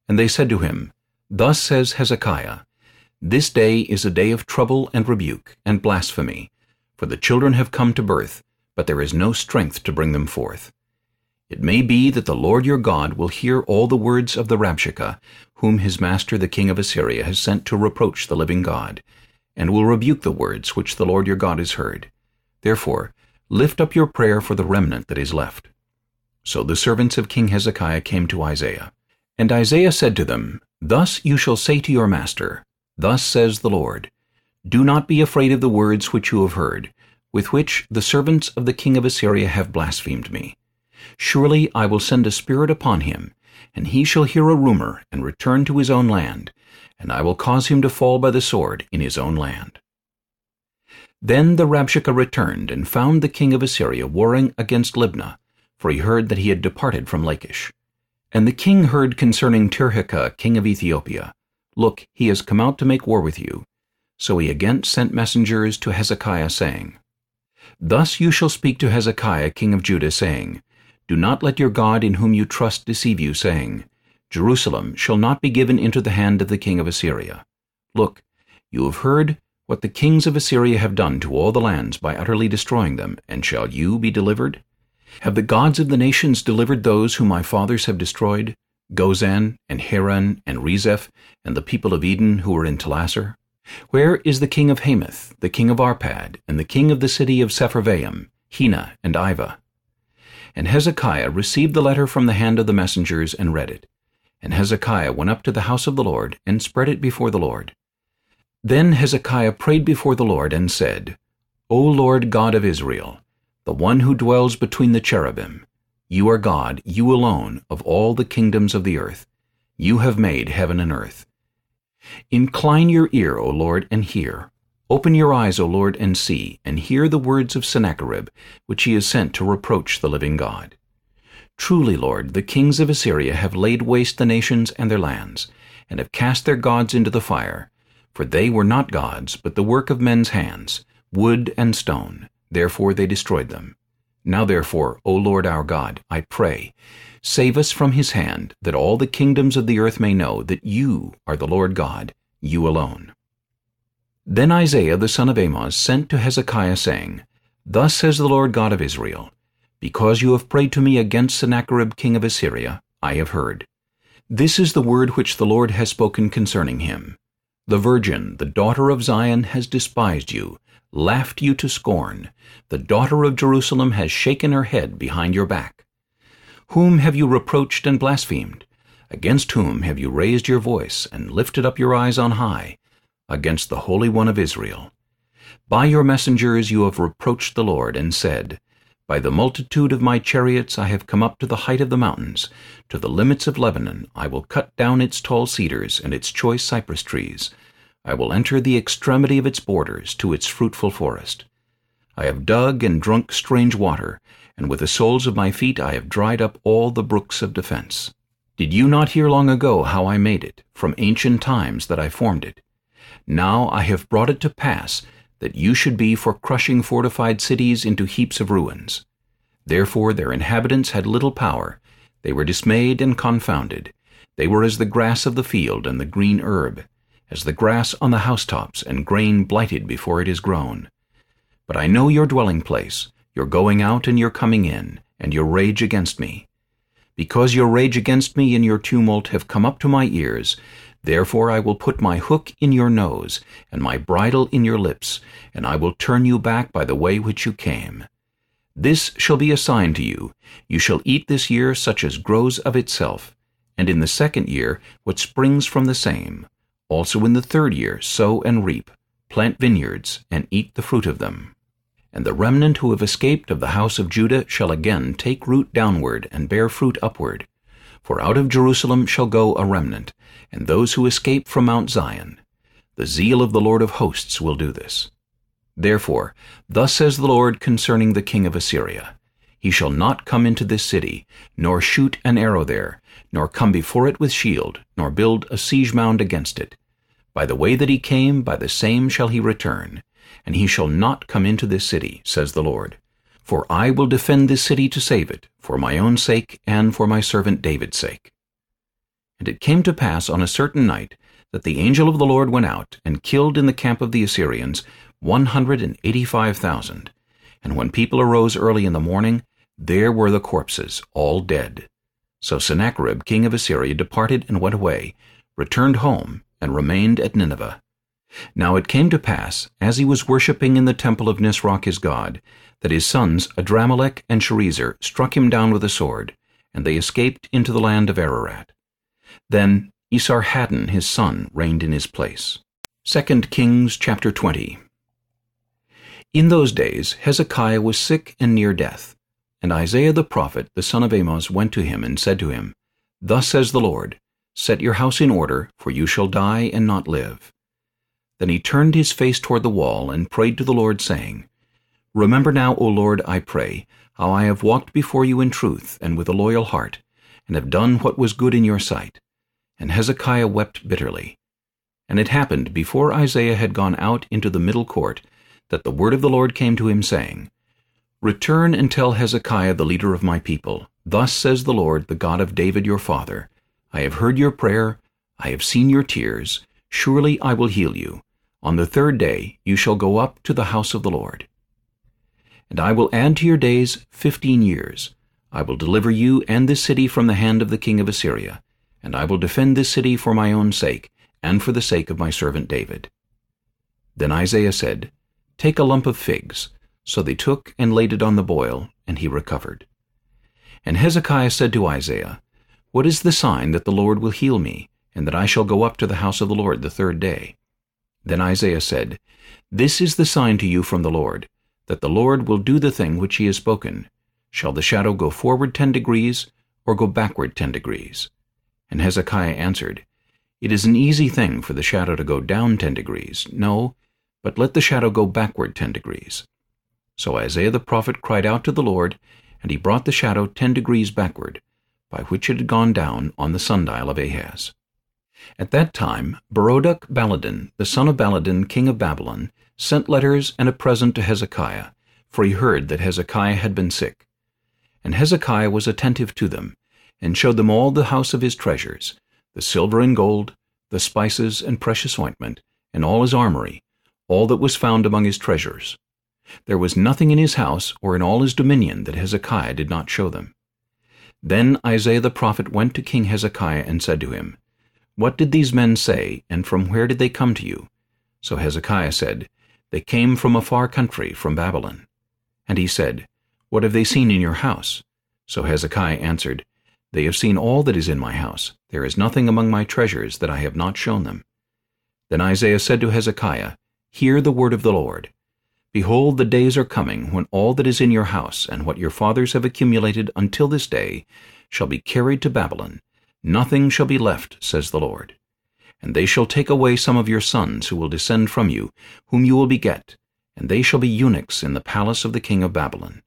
And they said to him, Thus says Hezekiah, This day is a day of trouble and rebuke, and blasphemy, for the children have come to birth, but there is no strength to bring them forth. It may be that the Lord your God will hear all the words of the Rabshakeh, whom his master the king of Assyria has sent to reproach the living God, and will rebuke the words which the Lord your God has heard. Therefore, Lift up your prayer for the remnant that is left. So the servants of King Hezekiah came to Isaiah. And Isaiah said to them, Thus you shall say to your master, Thus says the Lord, Do not be afraid of the words which you have heard, with which the servants of the king of Assyria have blasphemed me. Surely I will send a spirit upon him, and he shall hear a rumor and return to his own land, and I will cause him to fall by the sword in his own land. Then the Rabshakeh returned and found the king of Assyria warring against Libnah, for he heard that he had departed from Lachish. And the king heard concerning Tirhakah, king of Ethiopia, Look, he has come out to make war with you. So he again sent messengers to Hezekiah, saying, Thus you shall speak to Hezekiah, king of Judah, saying, Do not let your God in whom you trust deceive you, saying, Jerusalem shall not be given into the hand of the king of Assyria. Look, you have heard what the kings of Assyria have done to all the lands by utterly destroying them, and shall you be delivered? Have the gods of the nations delivered those whom my fathers have destroyed, Gozan, and Haran, and Rezeph, and the people of Eden who were in Telassar? Where is the king of Hamath, the king of Arpad, and the king of the city of Sepharvaim, Hena and Ivah? And Hezekiah received the letter from the hand of the messengers and read it. And Hezekiah went up to the house of the Lord, and spread it before the Lord. Then Hezekiah prayed before the Lord, and said, O Lord God of Israel, the one who dwells between the cherubim, you are God, you alone, of all the kingdoms of the earth. You have made heaven and earth. Incline your ear, O Lord, and hear. Open your eyes, O Lord, and see, and hear the words of Sennacherib, which he has sent to reproach the living God. Truly, Lord, the kings of Assyria have laid waste the nations and their lands, and have cast their gods into the fire. For they were not gods, but the work of men's hands, wood and stone. Therefore they destroyed them. Now therefore, O Lord our God, I pray, Save us from his hand, that all the kingdoms of the earth may know that you are the Lord God, you alone. Then Isaiah the son of Amoz sent to Hezekiah, saying, Thus says the Lord God of Israel, Because you have prayed to me against Sennacherib king of Assyria, I have heard. This is the word which the Lord has spoken concerning him. The virgin, the daughter of Zion, has despised you, laughed you to scorn. The daughter of Jerusalem has shaken her head behind your back. Whom have you reproached and blasphemed? Against whom have you raised your voice and lifted up your eyes on high? Against the Holy One of Israel. By your messengers you have reproached the Lord, and said, By the multitude of my chariots I have come up to the height of the mountains, to the limits of Lebanon I will cut down its tall cedars and its choice cypress trees. I will enter the extremity of its borders to its fruitful forest. I have dug and drunk strange water, and with the soles of my feet I have dried up all the brooks of defense. Did you not hear long ago how I made it, from ancient times that I formed it? Now I have brought it to pass that you should be for crushing fortified cities into heaps of ruins. Therefore their inhabitants had little power, they were dismayed and confounded. They were as the grass of the field and the green herb, as the grass on the housetops and grain blighted before it is grown. But I know your dwelling place, your going out and your coming in, and your rage against me. Because your rage against me and your tumult have come up to my ears, therefore I will put my hook in your nose, and my bridle in your lips, and I will turn you back by the way which you came. This shall be a sign to you. You shall eat this year such as grows of itself, and in the second year what springs from the same. Also in the third year sow and reap, plant vineyards, and eat the fruit of them. And the remnant who have escaped of the house of Judah shall again take root downward and bear fruit upward. For out of Jerusalem shall go a remnant, and those who escape from Mount Zion. The zeal of the Lord of hosts will do this. Therefore, thus says the Lord concerning the king of Assyria, He shall not come into this city, nor shoot an arrow there, nor come before it with shield, nor build a siege mound against it. By the way that he came, by the same shall he return and he shall not come into this city, says the Lord. For I will defend this city to save it, for my own sake and for my servant David's sake. And it came to pass on a certain night that the angel of the Lord went out and killed in the camp of the Assyrians one hundred and eighty-five thousand. And when people arose early in the morning, there were the corpses, all dead. So Sennacherib king of Assyria departed and went away, returned home, and remained at Nineveh. Now it came to pass, as he was worshipping in the temple of Nisroch his god, that his sons Adrammelech and Sharezer struck him down with a sword, and they escaped into the land of Ararat. Then Esarhaddon his son reigned in his place. 2 Kings chapter 20 In those days Hezekiah was sick and near death, and Isaiah the prophet, the son of Amoz, went to him and said to him, Thus says the Lord, Set your house in order, for you shall die and not live. Then he turned his face toward the wall and prayed to the Lord, saying, Remember now, O Lord, I pray, how I have walked before you in truth and with a loyal heart, and have done what was good in your sight. And Hezekiah wept bitterly. And it happened, before Isaiah had gone out into the middle court, that the word of the Lord came to him, saying, Return and tell Hezekiah the leader of my people, Thus says the Lord, the God of David your father, I have heard your prayer, I have seen your tears, surely I will heal you. On the third day you shall go up to the house of the Lord. And I will add to your days fifteen years. I will deliver you and this city from the hand of the king of Assyria, and I will defend this city for my own sake, and for the sake of my servant David. Then Isaiah said, Take a lump of figs. So they took and laid it on the boil, and he recovered. And Hezekiah said to Isaiah, what is the sign that the Lord will heal me, and that I shall go up to the house of the Lord the third day? Then Isaiah said, This is the sign to you from the Lord, that the Lord will do the thing which he has spoken. Shall the shadow go forward ten degrees, or go backward ten degrees? And Hezekiah answered, It is an easy thing for the shadow to go down ten degrees. No, but let the shadow go backward ten degrees. So Isaiah the prophet cried out to the Lord, and he brought the shadow ten degrees backward, by which it had gone down on the sundial of Ahaz. At that time Berodach Baladan, the son of Baladan, king of Babylon, sent letters and a present to Hezekiah, for he heard that Hezekiah had been sick. And Hezekiah was attentive to them, and showed them all the house of his treasures, the silver and gold, the spices and precious ointment, and all his armory, all that was found among his treasures. There was nothing in his house or in all his dominion that Hezekiah did not show them. Then Isaiah the prophet went to King Hezekiah and said to him, What did these men say, and from where did they come to you? So Hezekiah said, They came from a far country, from Babylon. And he said, What have they seen in your house? So Hezekiah answered, They have seen all that is in my house. There is nothing among my treasures that I have not shown them. Then Isaiah said to Hezekiah, Hear the word of the Lord. Behold, the days are coming when all that is in your house and what your fathers have accumulated until this day shall be carried to Babylon. Nothing shall be left, says the Lord. And they shall take away some of your sons who will descend from you, whom you will beget, and they shall be eunuchs in the palace of the king of Babylon.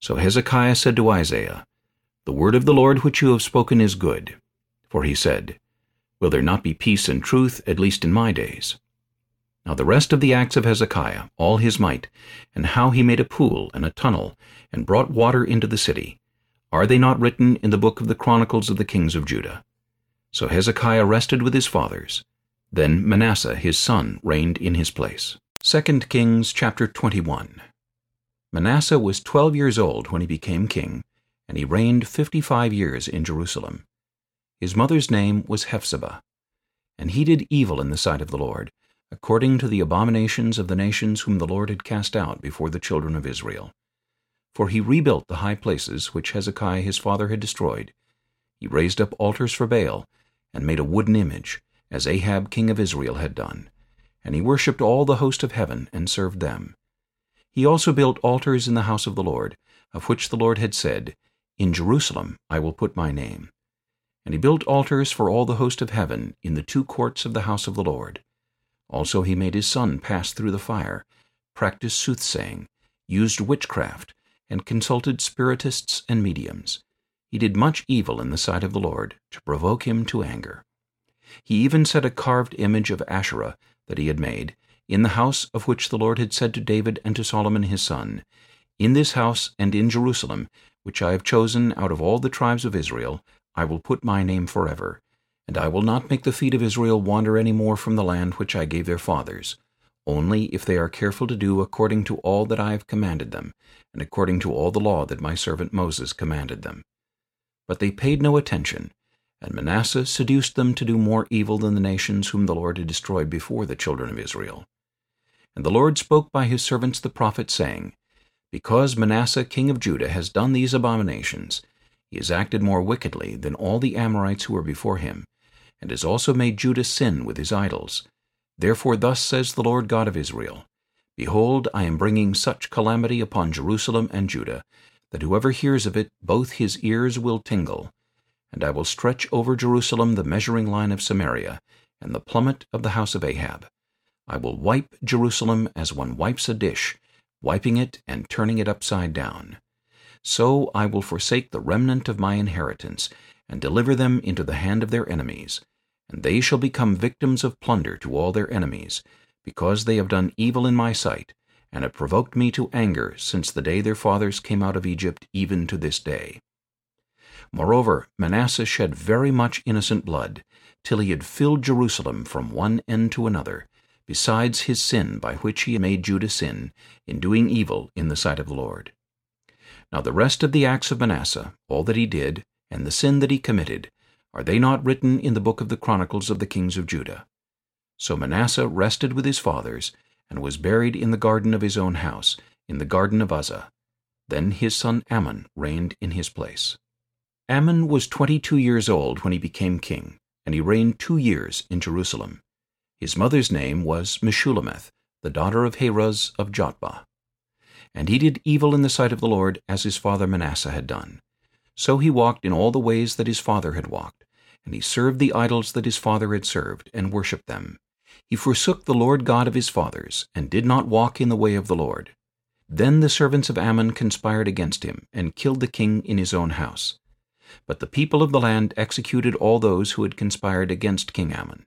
So Hezekiah said to Isaiah, The word of the Lord which you have spoken is good. For he said, Will there not be peace and truth, at least in my days? Now the rest of the acts of Hezekiah, all his might, and how he made a pool and a tunnel, and brought water into the city, are they not written in the book of the Chronicles of the kings of Judah? So Hezekiah rested with his fathers. Then Manasseh his son reigned in his place. 2 Kings chapter 21 Manasseh was twelve years old when he became king, and he reigned fifty-five years in Jerusalem. His mother's name was Hephzibah. And he did evil in the sight of the Lord, according to the abominations of the nations whom the Lord had cast out before the children of Israel. For he rebuilt the high places which Hezekiah his father had destroyed. He raised up altars for Baal, and made a wooden image, as Ahab king of Israel had done. And he worshipped all the host of heaven, and served them. He also built altars in the house of the Lord, of which the Lord had said, In Jerusalem I will put my name. And he built altars for all the host of heaven in the two courts of the house of the Lord. Also he made his son pass through the fire, practiced soothsaying, used witchcraft, and consulted spiritists and mediums. He did much evil in the sight of the Lord, to provoke him to anger. He even set a carved image of Asherah that he had made, in the house of which the Lord had said to David and to Solomon his son, In this house and in Jerusalem, which I have chosen out of all the tribes of Israel, I will put my name forever, and I will not make the feet of Israel wander any more from the land which I gave their fathers, only if they are careful to do according to all that I have commanded them, and according to all the law that my servant Moses commanded them. But they paid no attention, and Manasseh seduced them to do more evil than the nations whom the Lord had destroyed before the children of Israel. And the Lord spoke by his servants the prophets, saying, Because Manasseh king of Judah has done these abominations, he has acted more wickedly than all the Amorites who were before him, and has also made Judah sin with his idols. Therefore thus says the Lord God of Israel, Behold, I am bringing such calamity upon Jerusalem and Judah, that whoever hears of it, both his ears will tingle. And I will stretch over Jerusalem the measuring line of Samaria, and the plummet of the house of Ahab. I will wipe Jerusalem as one wipes a dish, wiping it and turning it upside down. So I will forsake the remnant of my inheritance, and deliver them into the hand of their enemies. And they shall become victims of plunder to all their enemies, because they have done evil in my sight, and have provoked me to anger since the day their fathers came out of Egypt even to this day. Moreover, Manasseh shed very much innocent blood, till he had filled Jerusalem from one end to another, besides his sin by which he made Judah sin, in doing evil in the sight of the Lord. Now the rest of the acts of Manasseh, all that he did, and the sin that he committed, are they not written in the book of the Chronicles of the kings of Judah? So Manasseh rested with his fathers, and was buried in the garden of his own house, in the garden of Uzza. Then his son Amon reigned in his place. Amon was twenty-two years old when he became king, and he reigned two years in Jerusalem. His mother's name was Meshullemeth, the daughter of Haruz of Jotbah. And he did evil in the sight of the Lord, as his father Manasseh had done. So he walked in all the ways that his father had walked, and he served the idols that his father had served, and worshipped them. He forsook the Lord God of his fathers, and did not walk in the way of the Lord. Then the servants of Amon conspired against him, and killed the king in his own house. But the people of the land executed all those who had conspired against King Amon.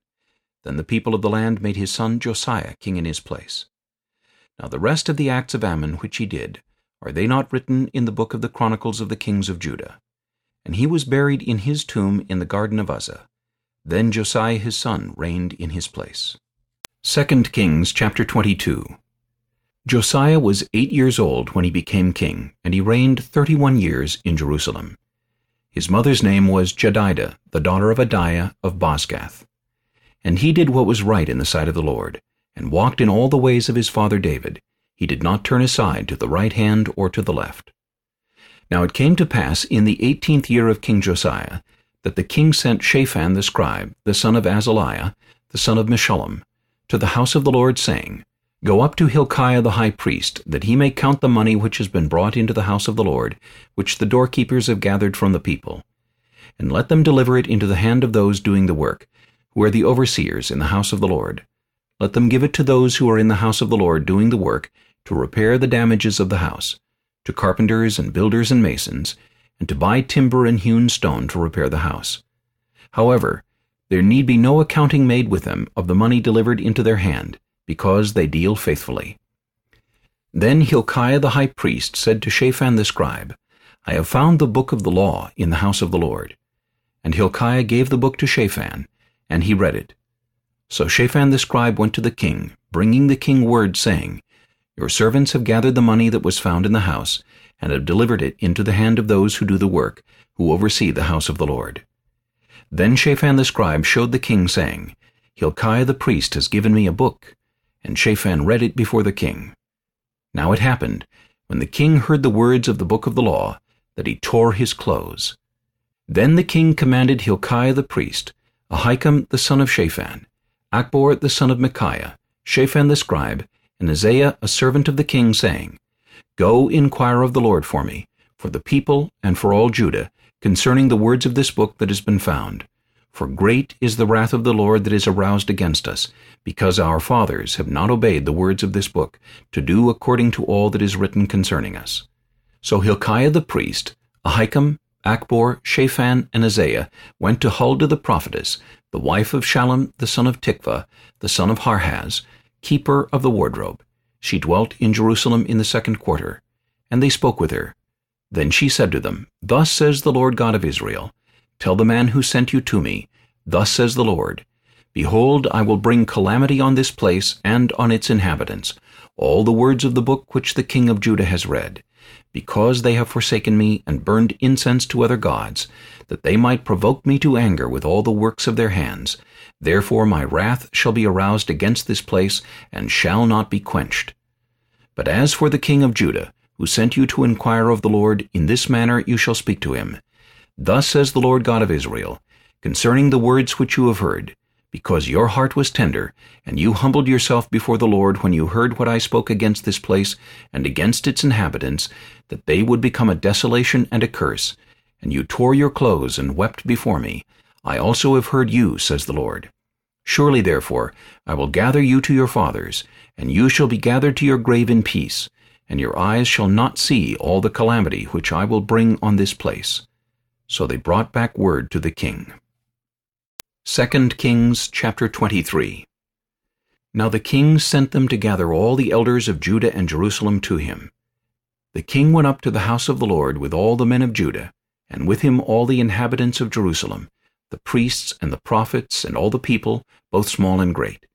Then the people of the land made his son Josiah king in his place. Now the rest of the acts of Amon which he did, are they not written in the book of the Chronicles of the kings of Judah? And he was buried in his tomb in the garden of Uzza. Then Josiah his son reigned in his place. 2 Kings chapter 22 Josiah was eight years old when he became king, and he reigned thirty-one years in Jerusalem. His mother's name was Jedidah, the daughter of Adaiah of Bozkath. And he did what was right in the sight of the Lord, and walked in all the ways of his father David. He did not turn aside to the right hand or to the left. Now it came to pass in the eighteenth year of King Josiah, that the king sent Shaphan the scribe, the son of Azaliah, the son of Meshullam, to the house of the Lord, saying, Go up to Hilkiah the high priest, that he may count the money which has been brought into the house of the Lord, which the doorkeepers have gathered from the people. And let them deliver it into the hand of those doing the work, who are the overseers in the house of the Lord. Let them give it to those who are in the house of the Lord doing the work, to repair the damages of the house, to carpenters and builders and masons, and to buy timber and hewn stone to repair the house. However, there need be no accounting made with them of the money delivered into their hand, because they deal faithfully. Then Hilkiah the high priest said to Shaphan the scribe, I have found the book of the law in the house of the Lord. And Hilkiah gave the book to Shaphan, and he read it. So Shaphan the scribe went to the king, bringing the king word, saying, Your servants have gathered the money that was found in the house, and have delivered it into the hand of those who do the work, who oversee the house of the Lord. Then Shaphan the scribe showed the king, saying, Hilkiah the priest has given me a book. And Shaphan read it before the king. Now it happened, when the king heard the words of the book of the law, that he tore his clothes. Then the king commanded Hilkiah the priest, Ahikam the son of Shaphan, Achbor the son of Micaiah, Shaphan the scribe, and Asaiah a servant of the king, saying, Go inquire of the Lord for me, for the people and for all Judah, concerning the words of this book that has been found. For great is the wrath of the Lord that is aroused against us, because our fathers have not obeyed the words of this book, to do according to all that is written concerning us. So Hilkiah the priest, Ahikam, Achbor, Shaphan, and Asaiah went to Huldah the prophetess, the wife of Shallum the son of Tikvah, the son of Harhas, keeper of the wardrobe. She dwelt in Jerusalem in the second quarter. And they spoke with her. Then she said to them, Thus says the Lord God of Israel, Tell the man who sent you to me, Thus says the Lord, Behold, I will bring calamity on this place and on its inhabitants, all the words of the book which the king of Judah has read because they have forsaken me and burned incense to other gods, that they might provoke me to anger with all the works of their hands. Therefore my wrath shall be aroused against this place, and shall not be quenched. But as for the king of Judah, who sent you to inquire of the Lord, in this manner you shall speak to him. Thus says the Lord God of Israel, concerning the words which you have heard, because your heart was tender, and you humbled yourself before the Lord when you heard what I spoke against this place and against its inhabitants, that they would become a desolation and a curse, and you tore your clothes and wept before me, I also have heard you, says the Lord. Surely, therefore, I will gather you to your fathers, and you shall be gathered to your grave in peace, and your eyes shall not see all the calamity which I will bring on this place. So they brought back word to the king. 2 Kings chapter 23 Now the king sent them to gather all the elders of Judah and Jerusalem to him. The king went up to the house of the Lord with all the men of Judah, and with him all the inhabitants of Jerusalem, the priests and the prophets and all the people, both small and great.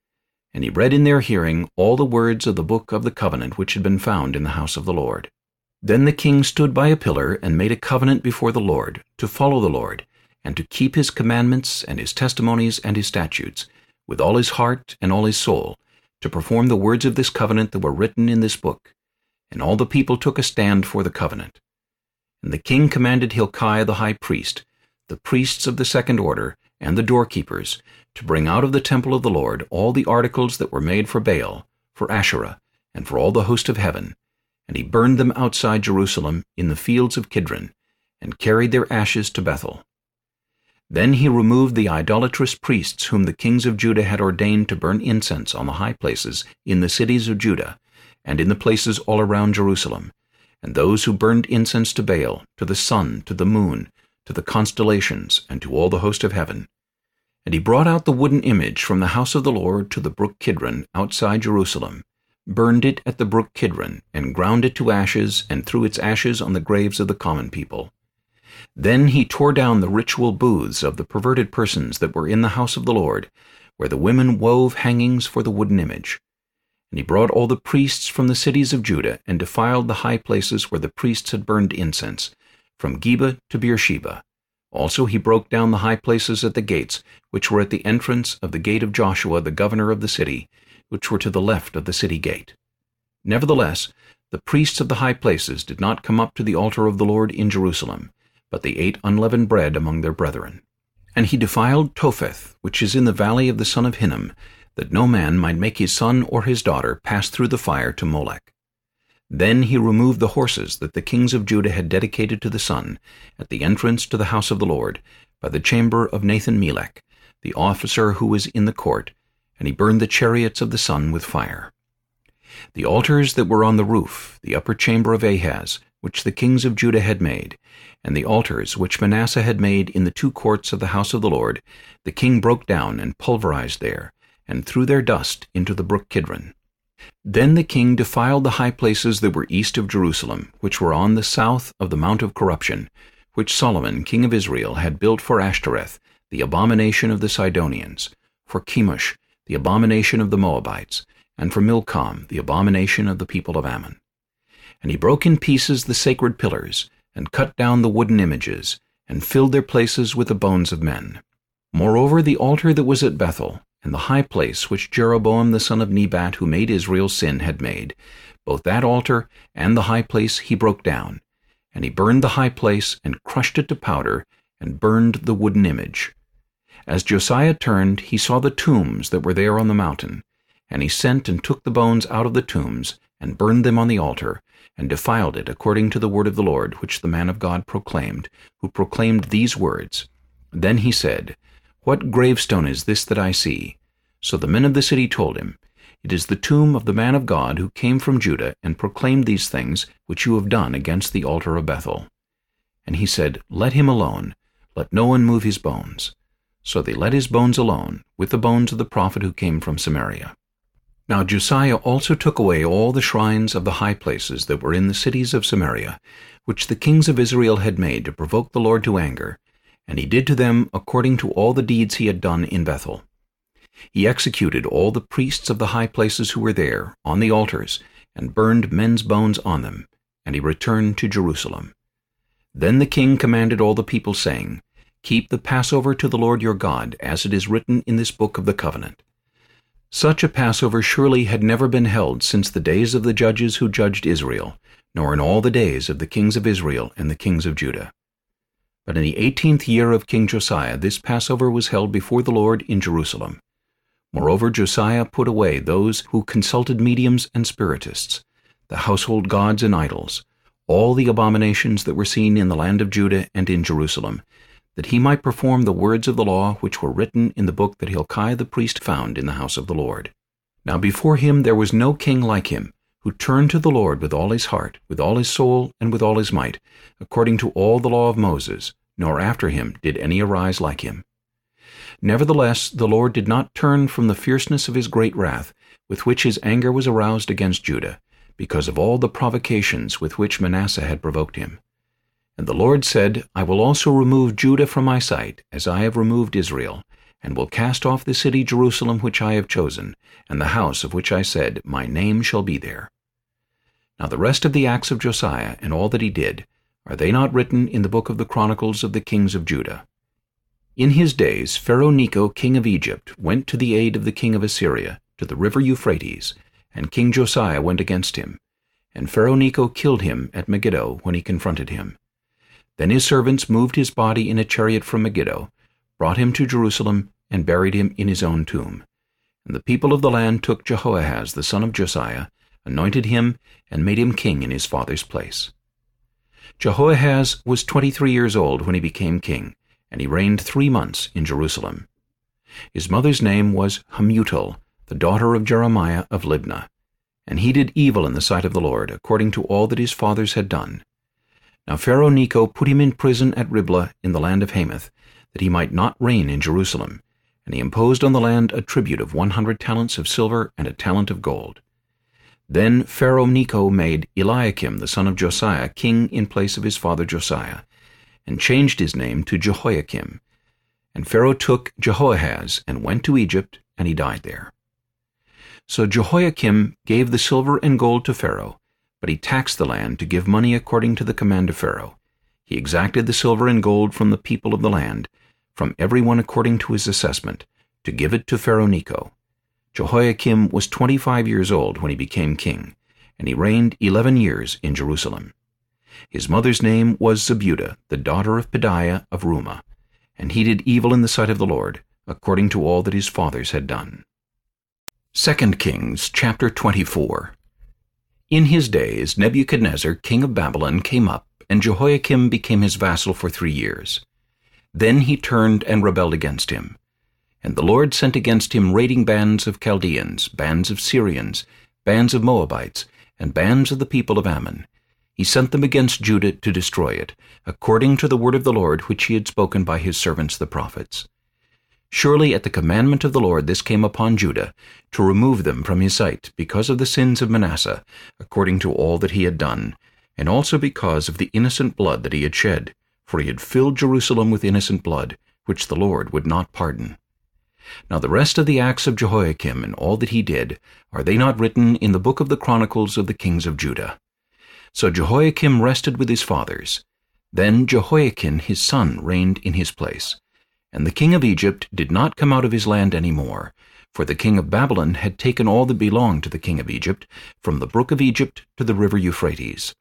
And he read in their hearing all the words of the book of the covenant which had been found in the house of the Lord. Then the king stood by a pillar and made a covenant before the Lord, to follow the Lord, and to keep his commandments and his testimonies and his statutes, with all his heart and all his soul, to perform the words of this covenant that were written in this book. And all the people took a stand for the covenant. And the king commanded Hilkiah the high priest, the priests of the second order, and the doorkeepers, to bring out of the temple of the Lord all the articles that were made for Baal, for Asherah, and for all the host of heaven. And he burned them outside Jerusalem in the fields of Kidron, and carried their ashes to Bethel. Then he removed the idolatrous priests whom the kings of Judah had ordained to burn incense on the high places in the cities of Judah, and in the places all around Jerusalem, and those who burned incense to Baal, to the sun, to the moon, to the constellations, and to all the host of heaven, and he brought out the wooden image from the house of the Lord to the brook Kidron outside Jerusalem, burned it at the brook Kidron, and ground it to ashes, and threw its ashes on the graves of the common people. Then he tore down the ritual booths of the perverted persons that were in the house of the Lord, where the women wove hangings for the wooden image. And he brought all the priests from the cities of Judah, and defiled the high places where the priests had burned incense, from Geba to Beersheba, also he broke down the high places at the gates, which were at the entrance of the gate of Joshua the governor of the city, which were to the left of the city gate. Nevertheless, the priests of the high places did not come up to the altar of the Lord in Jerusalem, but they ate unleavened bread among their brethren. And he defiled Topheth, which is in the valley of the son of Hinnom, that no man might make his son or his daughter pass through the fire to Molech. Then he removed the horses that the kings of Judah had dedicated to the sun, at the entrance to the house of the Lord, by the chamber of Nathan-Melech, the officer who was in the court, and he burned the chariots of the sun with fire. The altars that were on the roof, the upper chamber of Ahaz, which the kings of Judah had made, and the altars which Manasseh had made in the two courts of the house of the Lord, the king broke down and pulverized there, and threw their dust into the brook Kidron. Then the king defiled the high places that were east of Jerusalem, which were on the south of the Mount of Corruption, which Solomon king of Israel had built for Ashtoreth, the abomination of the Sidonians, for Chemosh, the abomination of the Moabites, and for Milcom, the abomination of the people of Ammon. And he broke in pieces the sacred pillars, and cut down the wooden images, and filled their places with the bones of men. Moreover, the altar that was at Bethel, and the high place which Jeroboam the son of Nebat, who made Israel sin, had made. Both that altar and the high place he broke down. And he burned the high place, and crushed it to powder, and burned the wooden image. As Josiah turned, he saw the tombs that were there on the mountain. And he sent and took the bones out of the tombs, and burned them on the altar, and defiled it according to the word of the Lord, which the man of God proclaimed, who proclaimed these words. Then he said, what gravestone is this that I see? So the men of the city told him, It is the tomb of the man of God who came from Judah and proclaimed these things which you have done against the altar of Bethel. And he said, Let him alone, let no one move his bones. So they let his bones alone, with the bones of the prophet who came from Samaria. Now Josiah also took away all the shrines of the high places that were in the cities of Samaria, which the kings of Israel had made to provoke the Lord to anger, and he did to them according to all the deeds he had done in Bethel. He executed all the priests of the high places who were there, on the altars, and burned men's bones on them, and he returned to Jerusalem. Then the king commanded all the people, saying, Keep the Passover to the Lord your God, as it is written in this book of the covenant. Such a Passover surely had never been held since the days of the judges who judged Israel, nor in all the days of the kings of Israel and the kings of Judah. But in the eighteenth year of King Josiah this Passover was held before the Lord in Jerusalem. Moreover, Josiah put away those who consulted mediums and spiritists, the household gods and idols, all the abominations that were seen in the land of Judah and in Jerusalem, that he might perform the words of the law which were written in the book that Hilkiah the priest found in the house of the Lord. Now before him there was no king like him, who turned to the Lord with all his heart, with all his soul, and with all his might, according to all the law of Moses, nor after him did any arise like him. Nevertheless the Lord did not turn from the fierceness of his great wrath, with which his anger was aroused against Judah, because of all the provocations with which Manasseh had provoked him. And the Lord said, I will also remove Judah from my sight, as I have removed Israel, and will cast off the city Jerusalem which I have chosen, and the house of which I said, My name shall be there. Now the rest of the acts of Josiah, and all that he did, are they not written in the book of the Chronicles of the kings of Judah? In his days Pharaoh Necho king of Egypt went to the aid of the king of Assyria, to the river Euphrates, and King Josiah went against him. And Pharaoh Necho killed him at Megiddo when he confronted him. Then his servants moved his body in a chariot from Megiddo, brought him to Jerusalem, and buried him in his own tomb. And the people of the land took Jehoahaz the son of Josiah, anointed him, and made him king in his father's place. Jehoahaz was twenty-three years old when he became king, and he reigned three months in Jerusalem. His mother's name was Hamutal, the daughter of Jeremiah of Libnah. And he did evil in the sight of the Lord, according to all that his fathers had done. Now Pharaoh Necho put him in prison at Riblah in the land of Hamath, that he might not reign in Jerusalem, and he imposed on the land a tribute of one hundred talents of silver and a talent of gold. Then Pharaoh Necho made Eliakim the son of Josiah king in place of his father Josiah, and changed his name to Jehoiakim. And Pharaoh took Jehoahaz and went to Egypt, and he died there. So Jehoiakim gave the silver and gold to Pharaoh, but he taxed the land to give money according to the command of Pharaoh. He exacted the silver and gold from the people of the land, from every one according to his assessment, to give it to Pharaoh Necho. Jehoiakim was twenty-five years old when he became king, and he reigned eleven years in Jerusalem. His mother's name was Zebudah, the daughter of Pedaiah of Rumah, and he did evil in the sight of the Lord, according to all that his fathers had done. 2 Kings chapter 24 In his days Nebuchadnezzar king of Babylon came up, and Jehoiakim became his vassal for three years. Then he turned and rebelled against him. And the Lord sent against him raiding bands of Chaldeans, bands of Syrians, bands of Moabites, and bands of the people of Ammon. He sent them against Judah to destroy it, according to the word of the Lord which he had spoken by his servants the prophets. Surely at the commandment of the Lord this came upon Judah, to remove them from his sight, because of the sins of Manasseh, according to all that he had done, and also because of the innocent blood that he had shed, for he had filled Jerusalem with innocent blood, which the Lord would not pardon. Now the rest of the acts of Jehoiakim and all that he did, are they not written in the book of the Chronicles of the kings of Judah? So Jehoiakim rested with his fathers. Then Jehoiachin his son reigned in his place. And the king of Egypt did not come out of his land any more, for the king of Babylon had taken all that belonged to the king of Egypt, from the brook of Egypt to the river Euphrates.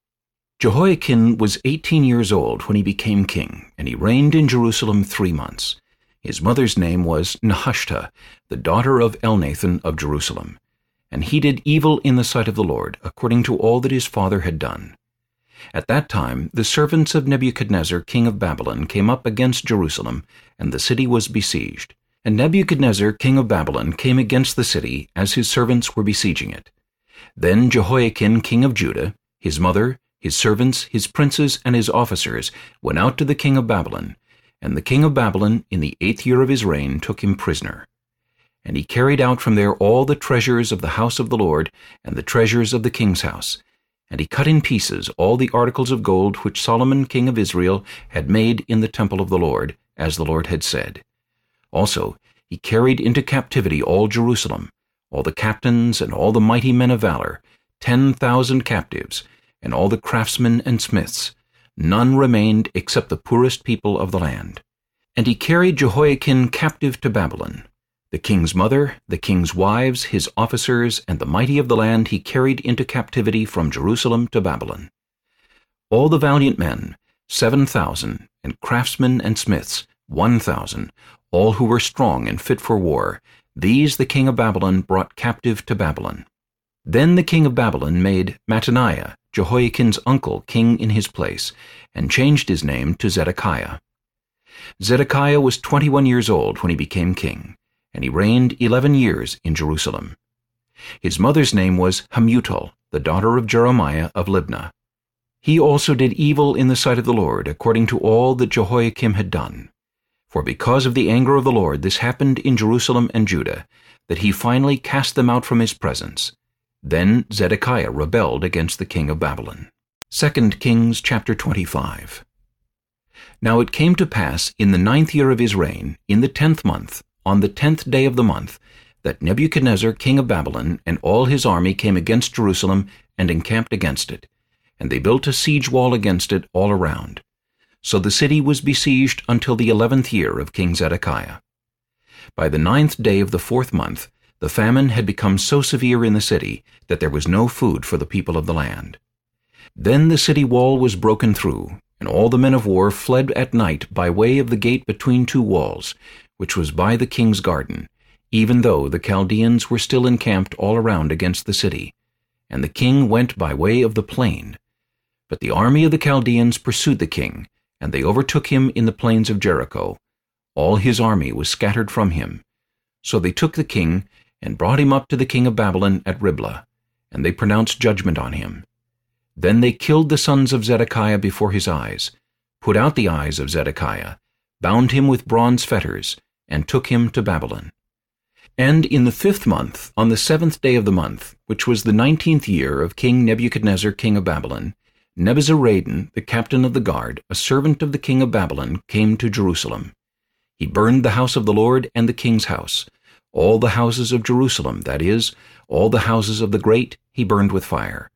Jehoiachin was eighteen years old when he became king, and he reigned in Jerusalem three months. His mother's name was Nehushta, the daughter of Elnathan of Jerusalem. And he did evil in the sight of the Lord, according to all that his father had done. At that time the servants of Nebuchadnezzar king of Babylon came up against Jerusalem, and the city was besieged. And Nebuchadnezzar king of Babylon came against the city, as his servants were besieging it. Then Jehoiachin king of Judah, his mother, his servants, his princes, and his officers went out to the king of Babylon, and the king of Babylon, in the eighth year of his reign, took him prisoner. And he carried out from there all the treasures of the house of the Lord, and the treasures of the king's house. And he cut in pieces all the articles of gold which Solomon king of Israel had made in the temple of the Lord, as the Lord had said. Also he carried into captivity all Jerusalem, all the captains and all the mighty men of valor, ten thousand captives, and all the craftsmen and smiths, none remained except the poorest people of the land. And he carried Jehoiachin captive to Babylon. The king's mother, the king's wives, his officers, and the mighty of the land he carried into captivity from Jerusalem to Babylon. all the valiant men, seven thousand, and craftsmen and smiths, one thousand, all who were strong and fit for war, these the king of Babylon brought captive to Babylon. Then the king of Babylon made Mattaniah, Jehoiachin's uncle, king in his place, and changed his name to Zedekiah. Zedekiah was twenty-one years old when he became king, and he reigned eleven years in Jerusalem. His mother's name was Hamutal, the daughter of Jeremiah of Libnah. He also did evil in the sight of the Lord, according to all that Jehoiakim had done. For because of the anger of the Lord this happened in Jerusalem and Judah, that he finally cast them out from his presence. Then Zedekiah rebelled against the king of Babylon. 2 Kings chapter 25 Now it came to pass in the ninth year of his reign, in the tenth month, on the tenth day of the month, that Nebuchadnezzar king of Babylon and all his army came against Jerusalem and encamped against it, and they built a siege wall against it all around. So the city was besieged until the eleventh year of King Zedekiah. By the ninth day of the fourth month, the famine had become so severe in the city that there was no food for the people of the land. Then the city wall was broken through, and all the men of war fled at night by way of the gate between two walls, which was by the king's garden, even though the Chaldeans were still encamped all around against the city. And the king went by way of the plain. But the army of the Chaldeans pursued the king, and they overtook him in the plains of Jericho. All his army was scattered from him. So they took the king, and brought him up to the king of Babylon at Riblah, and they pronounced judgment on him. Then they killed the sons of Zedekiah before his eyes, put out the eyes of Zedekiah, bound him with bronze fetters, and took him to Babylon. And in the fifth month, on the seventh day of the month, which was the nineteenth year of King Nebuchadnezzar king of Babylon, Nebuzaradan, the captain of the guard, a servant of the king of Babylon, came to Jerusalem. He burned the house of the Lord and the king's house, all the houses of Jerusalem, that is, all the houses of the great, he burned with fire.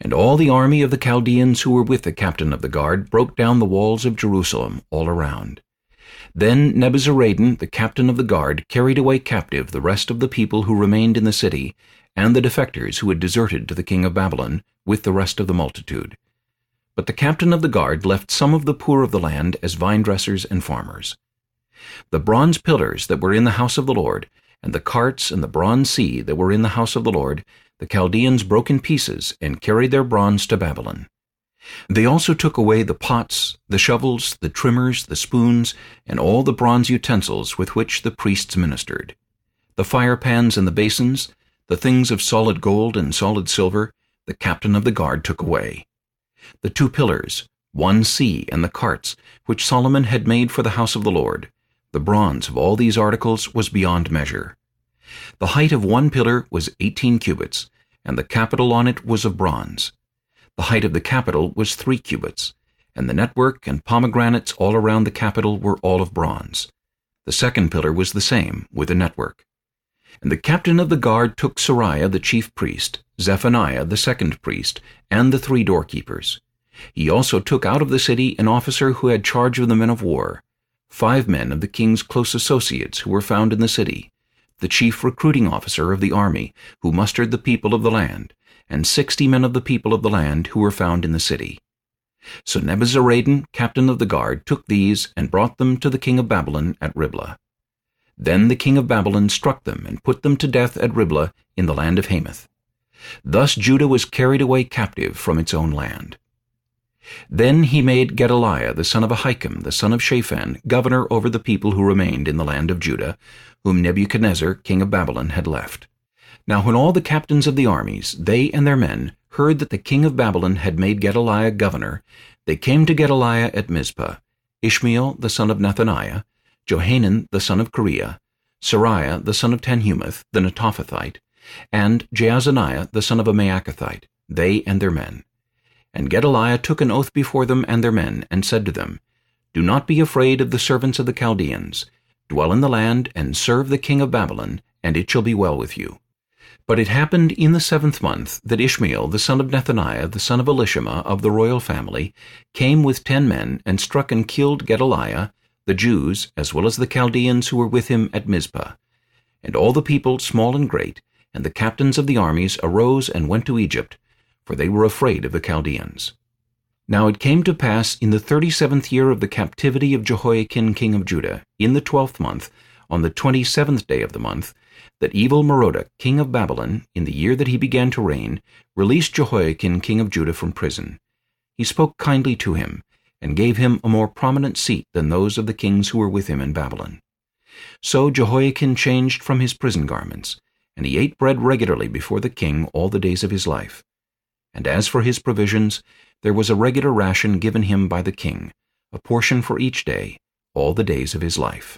And all the army of the Chaldeans who were with the captain of the guard broke down the walls of Jerusalem all around. Then Nebuzaradan, the captain of the guard, carried away captive the rest of the people who remained in the city, and the defectors who had deserted to the king of Babylon, with the rest of the multitude. But the captain of the guard left some of the poor of the land as vine-dressers and farmers. The bronze pillars that were in the house of the Lord, and the carts and the bronze sea that were in the house of the Lord, the Chaldeans broke in pieces and carried their bronze to Babylon. They also took away the pots, the shovels, the trimmers, the spoons, and all the bronze utensils with which the priests ministered. The fire pans and the basins, the things of solid gold and solid silver, the captain of the guard took away. The two pillars, one sea and the carts, which Solomon had made for the house of the Lord, the bronze of all these articles was beyond measure. The height of one pillar was eighteen cubits, and the capital on it was of bronze. The height of the capital was three cubits, and the network and pomegranates all around the capital were all of bronze. The second pillar was the same, with a network. And the captain of the guard took Seraiah the chief priest, Zephaniah the second priest, and the three doorkeepers. He also took out of the city an officer who had charge of the men of war, five men of the king's close associates who were found in the city, the chief recruiting officer of the army, who mustered the people of the land, and sixty men of the people of the land who were found in the city. So Nebuzaradan, captain of the guard, took these and brought them to the king of Babylon at Riblah. Then the king of Babylon struck them and put them to death at Riblah in the land of Hamath. Thus Judah was carried away captive from its own land. Then he made Gedaliah the son of Ahikam, the son of Shaphan, governor over the people who remained in the land of Judah, whom Nebuchadnezzar, king of Babylon, had left. Now when all the captains of the armies, they and their men, heard that the king of Babylon had made Gedaliah governor, they came to Gedaliah at Mizpah, Ishmael the son of Nethaniah, Johanan the son of Kareah, Seraiah the son of Tanhumeth the Netophathite, and Jaazaniah the son of a Maacathite, they and their men. And Gedaliah took an oath before them and their men, and said to them, Do not be afraid of the servants of the Chaldeans. Dwell in the land, and serve the king of Babylon, and it shall be well with you. But it happened in the seventh month that Ishmael the son of Nethaniah, the son of Elishama, of the royal family, came with ten men, and struck and killed Gedaliah, the Jews, as well as the Chaldeans who were with him at Mizpah. And all the people, small and great, and the captains of the armies arose and went to Egypt, for they were afraid of the Chaldeans. Now it came to pass in the thirty-seventh year of the captivity of Jehoiachin king of Judah, in the twelfth month, on the twenty-seventh day of the month, that Evil-Merodach king of Babylon, in the year that he began to reign, released Jehoiachin king of Judah from prison. He spoke kindly to him, and gave him a more prominent seat than those of the kings who were with him in Babylon. So Jehoiachin changed from his prison garments, and he ate bread regularly before the king all the days of his life. And as for his provisions, there was a regular ration given him by the king, a portion for each day, all the days of his life.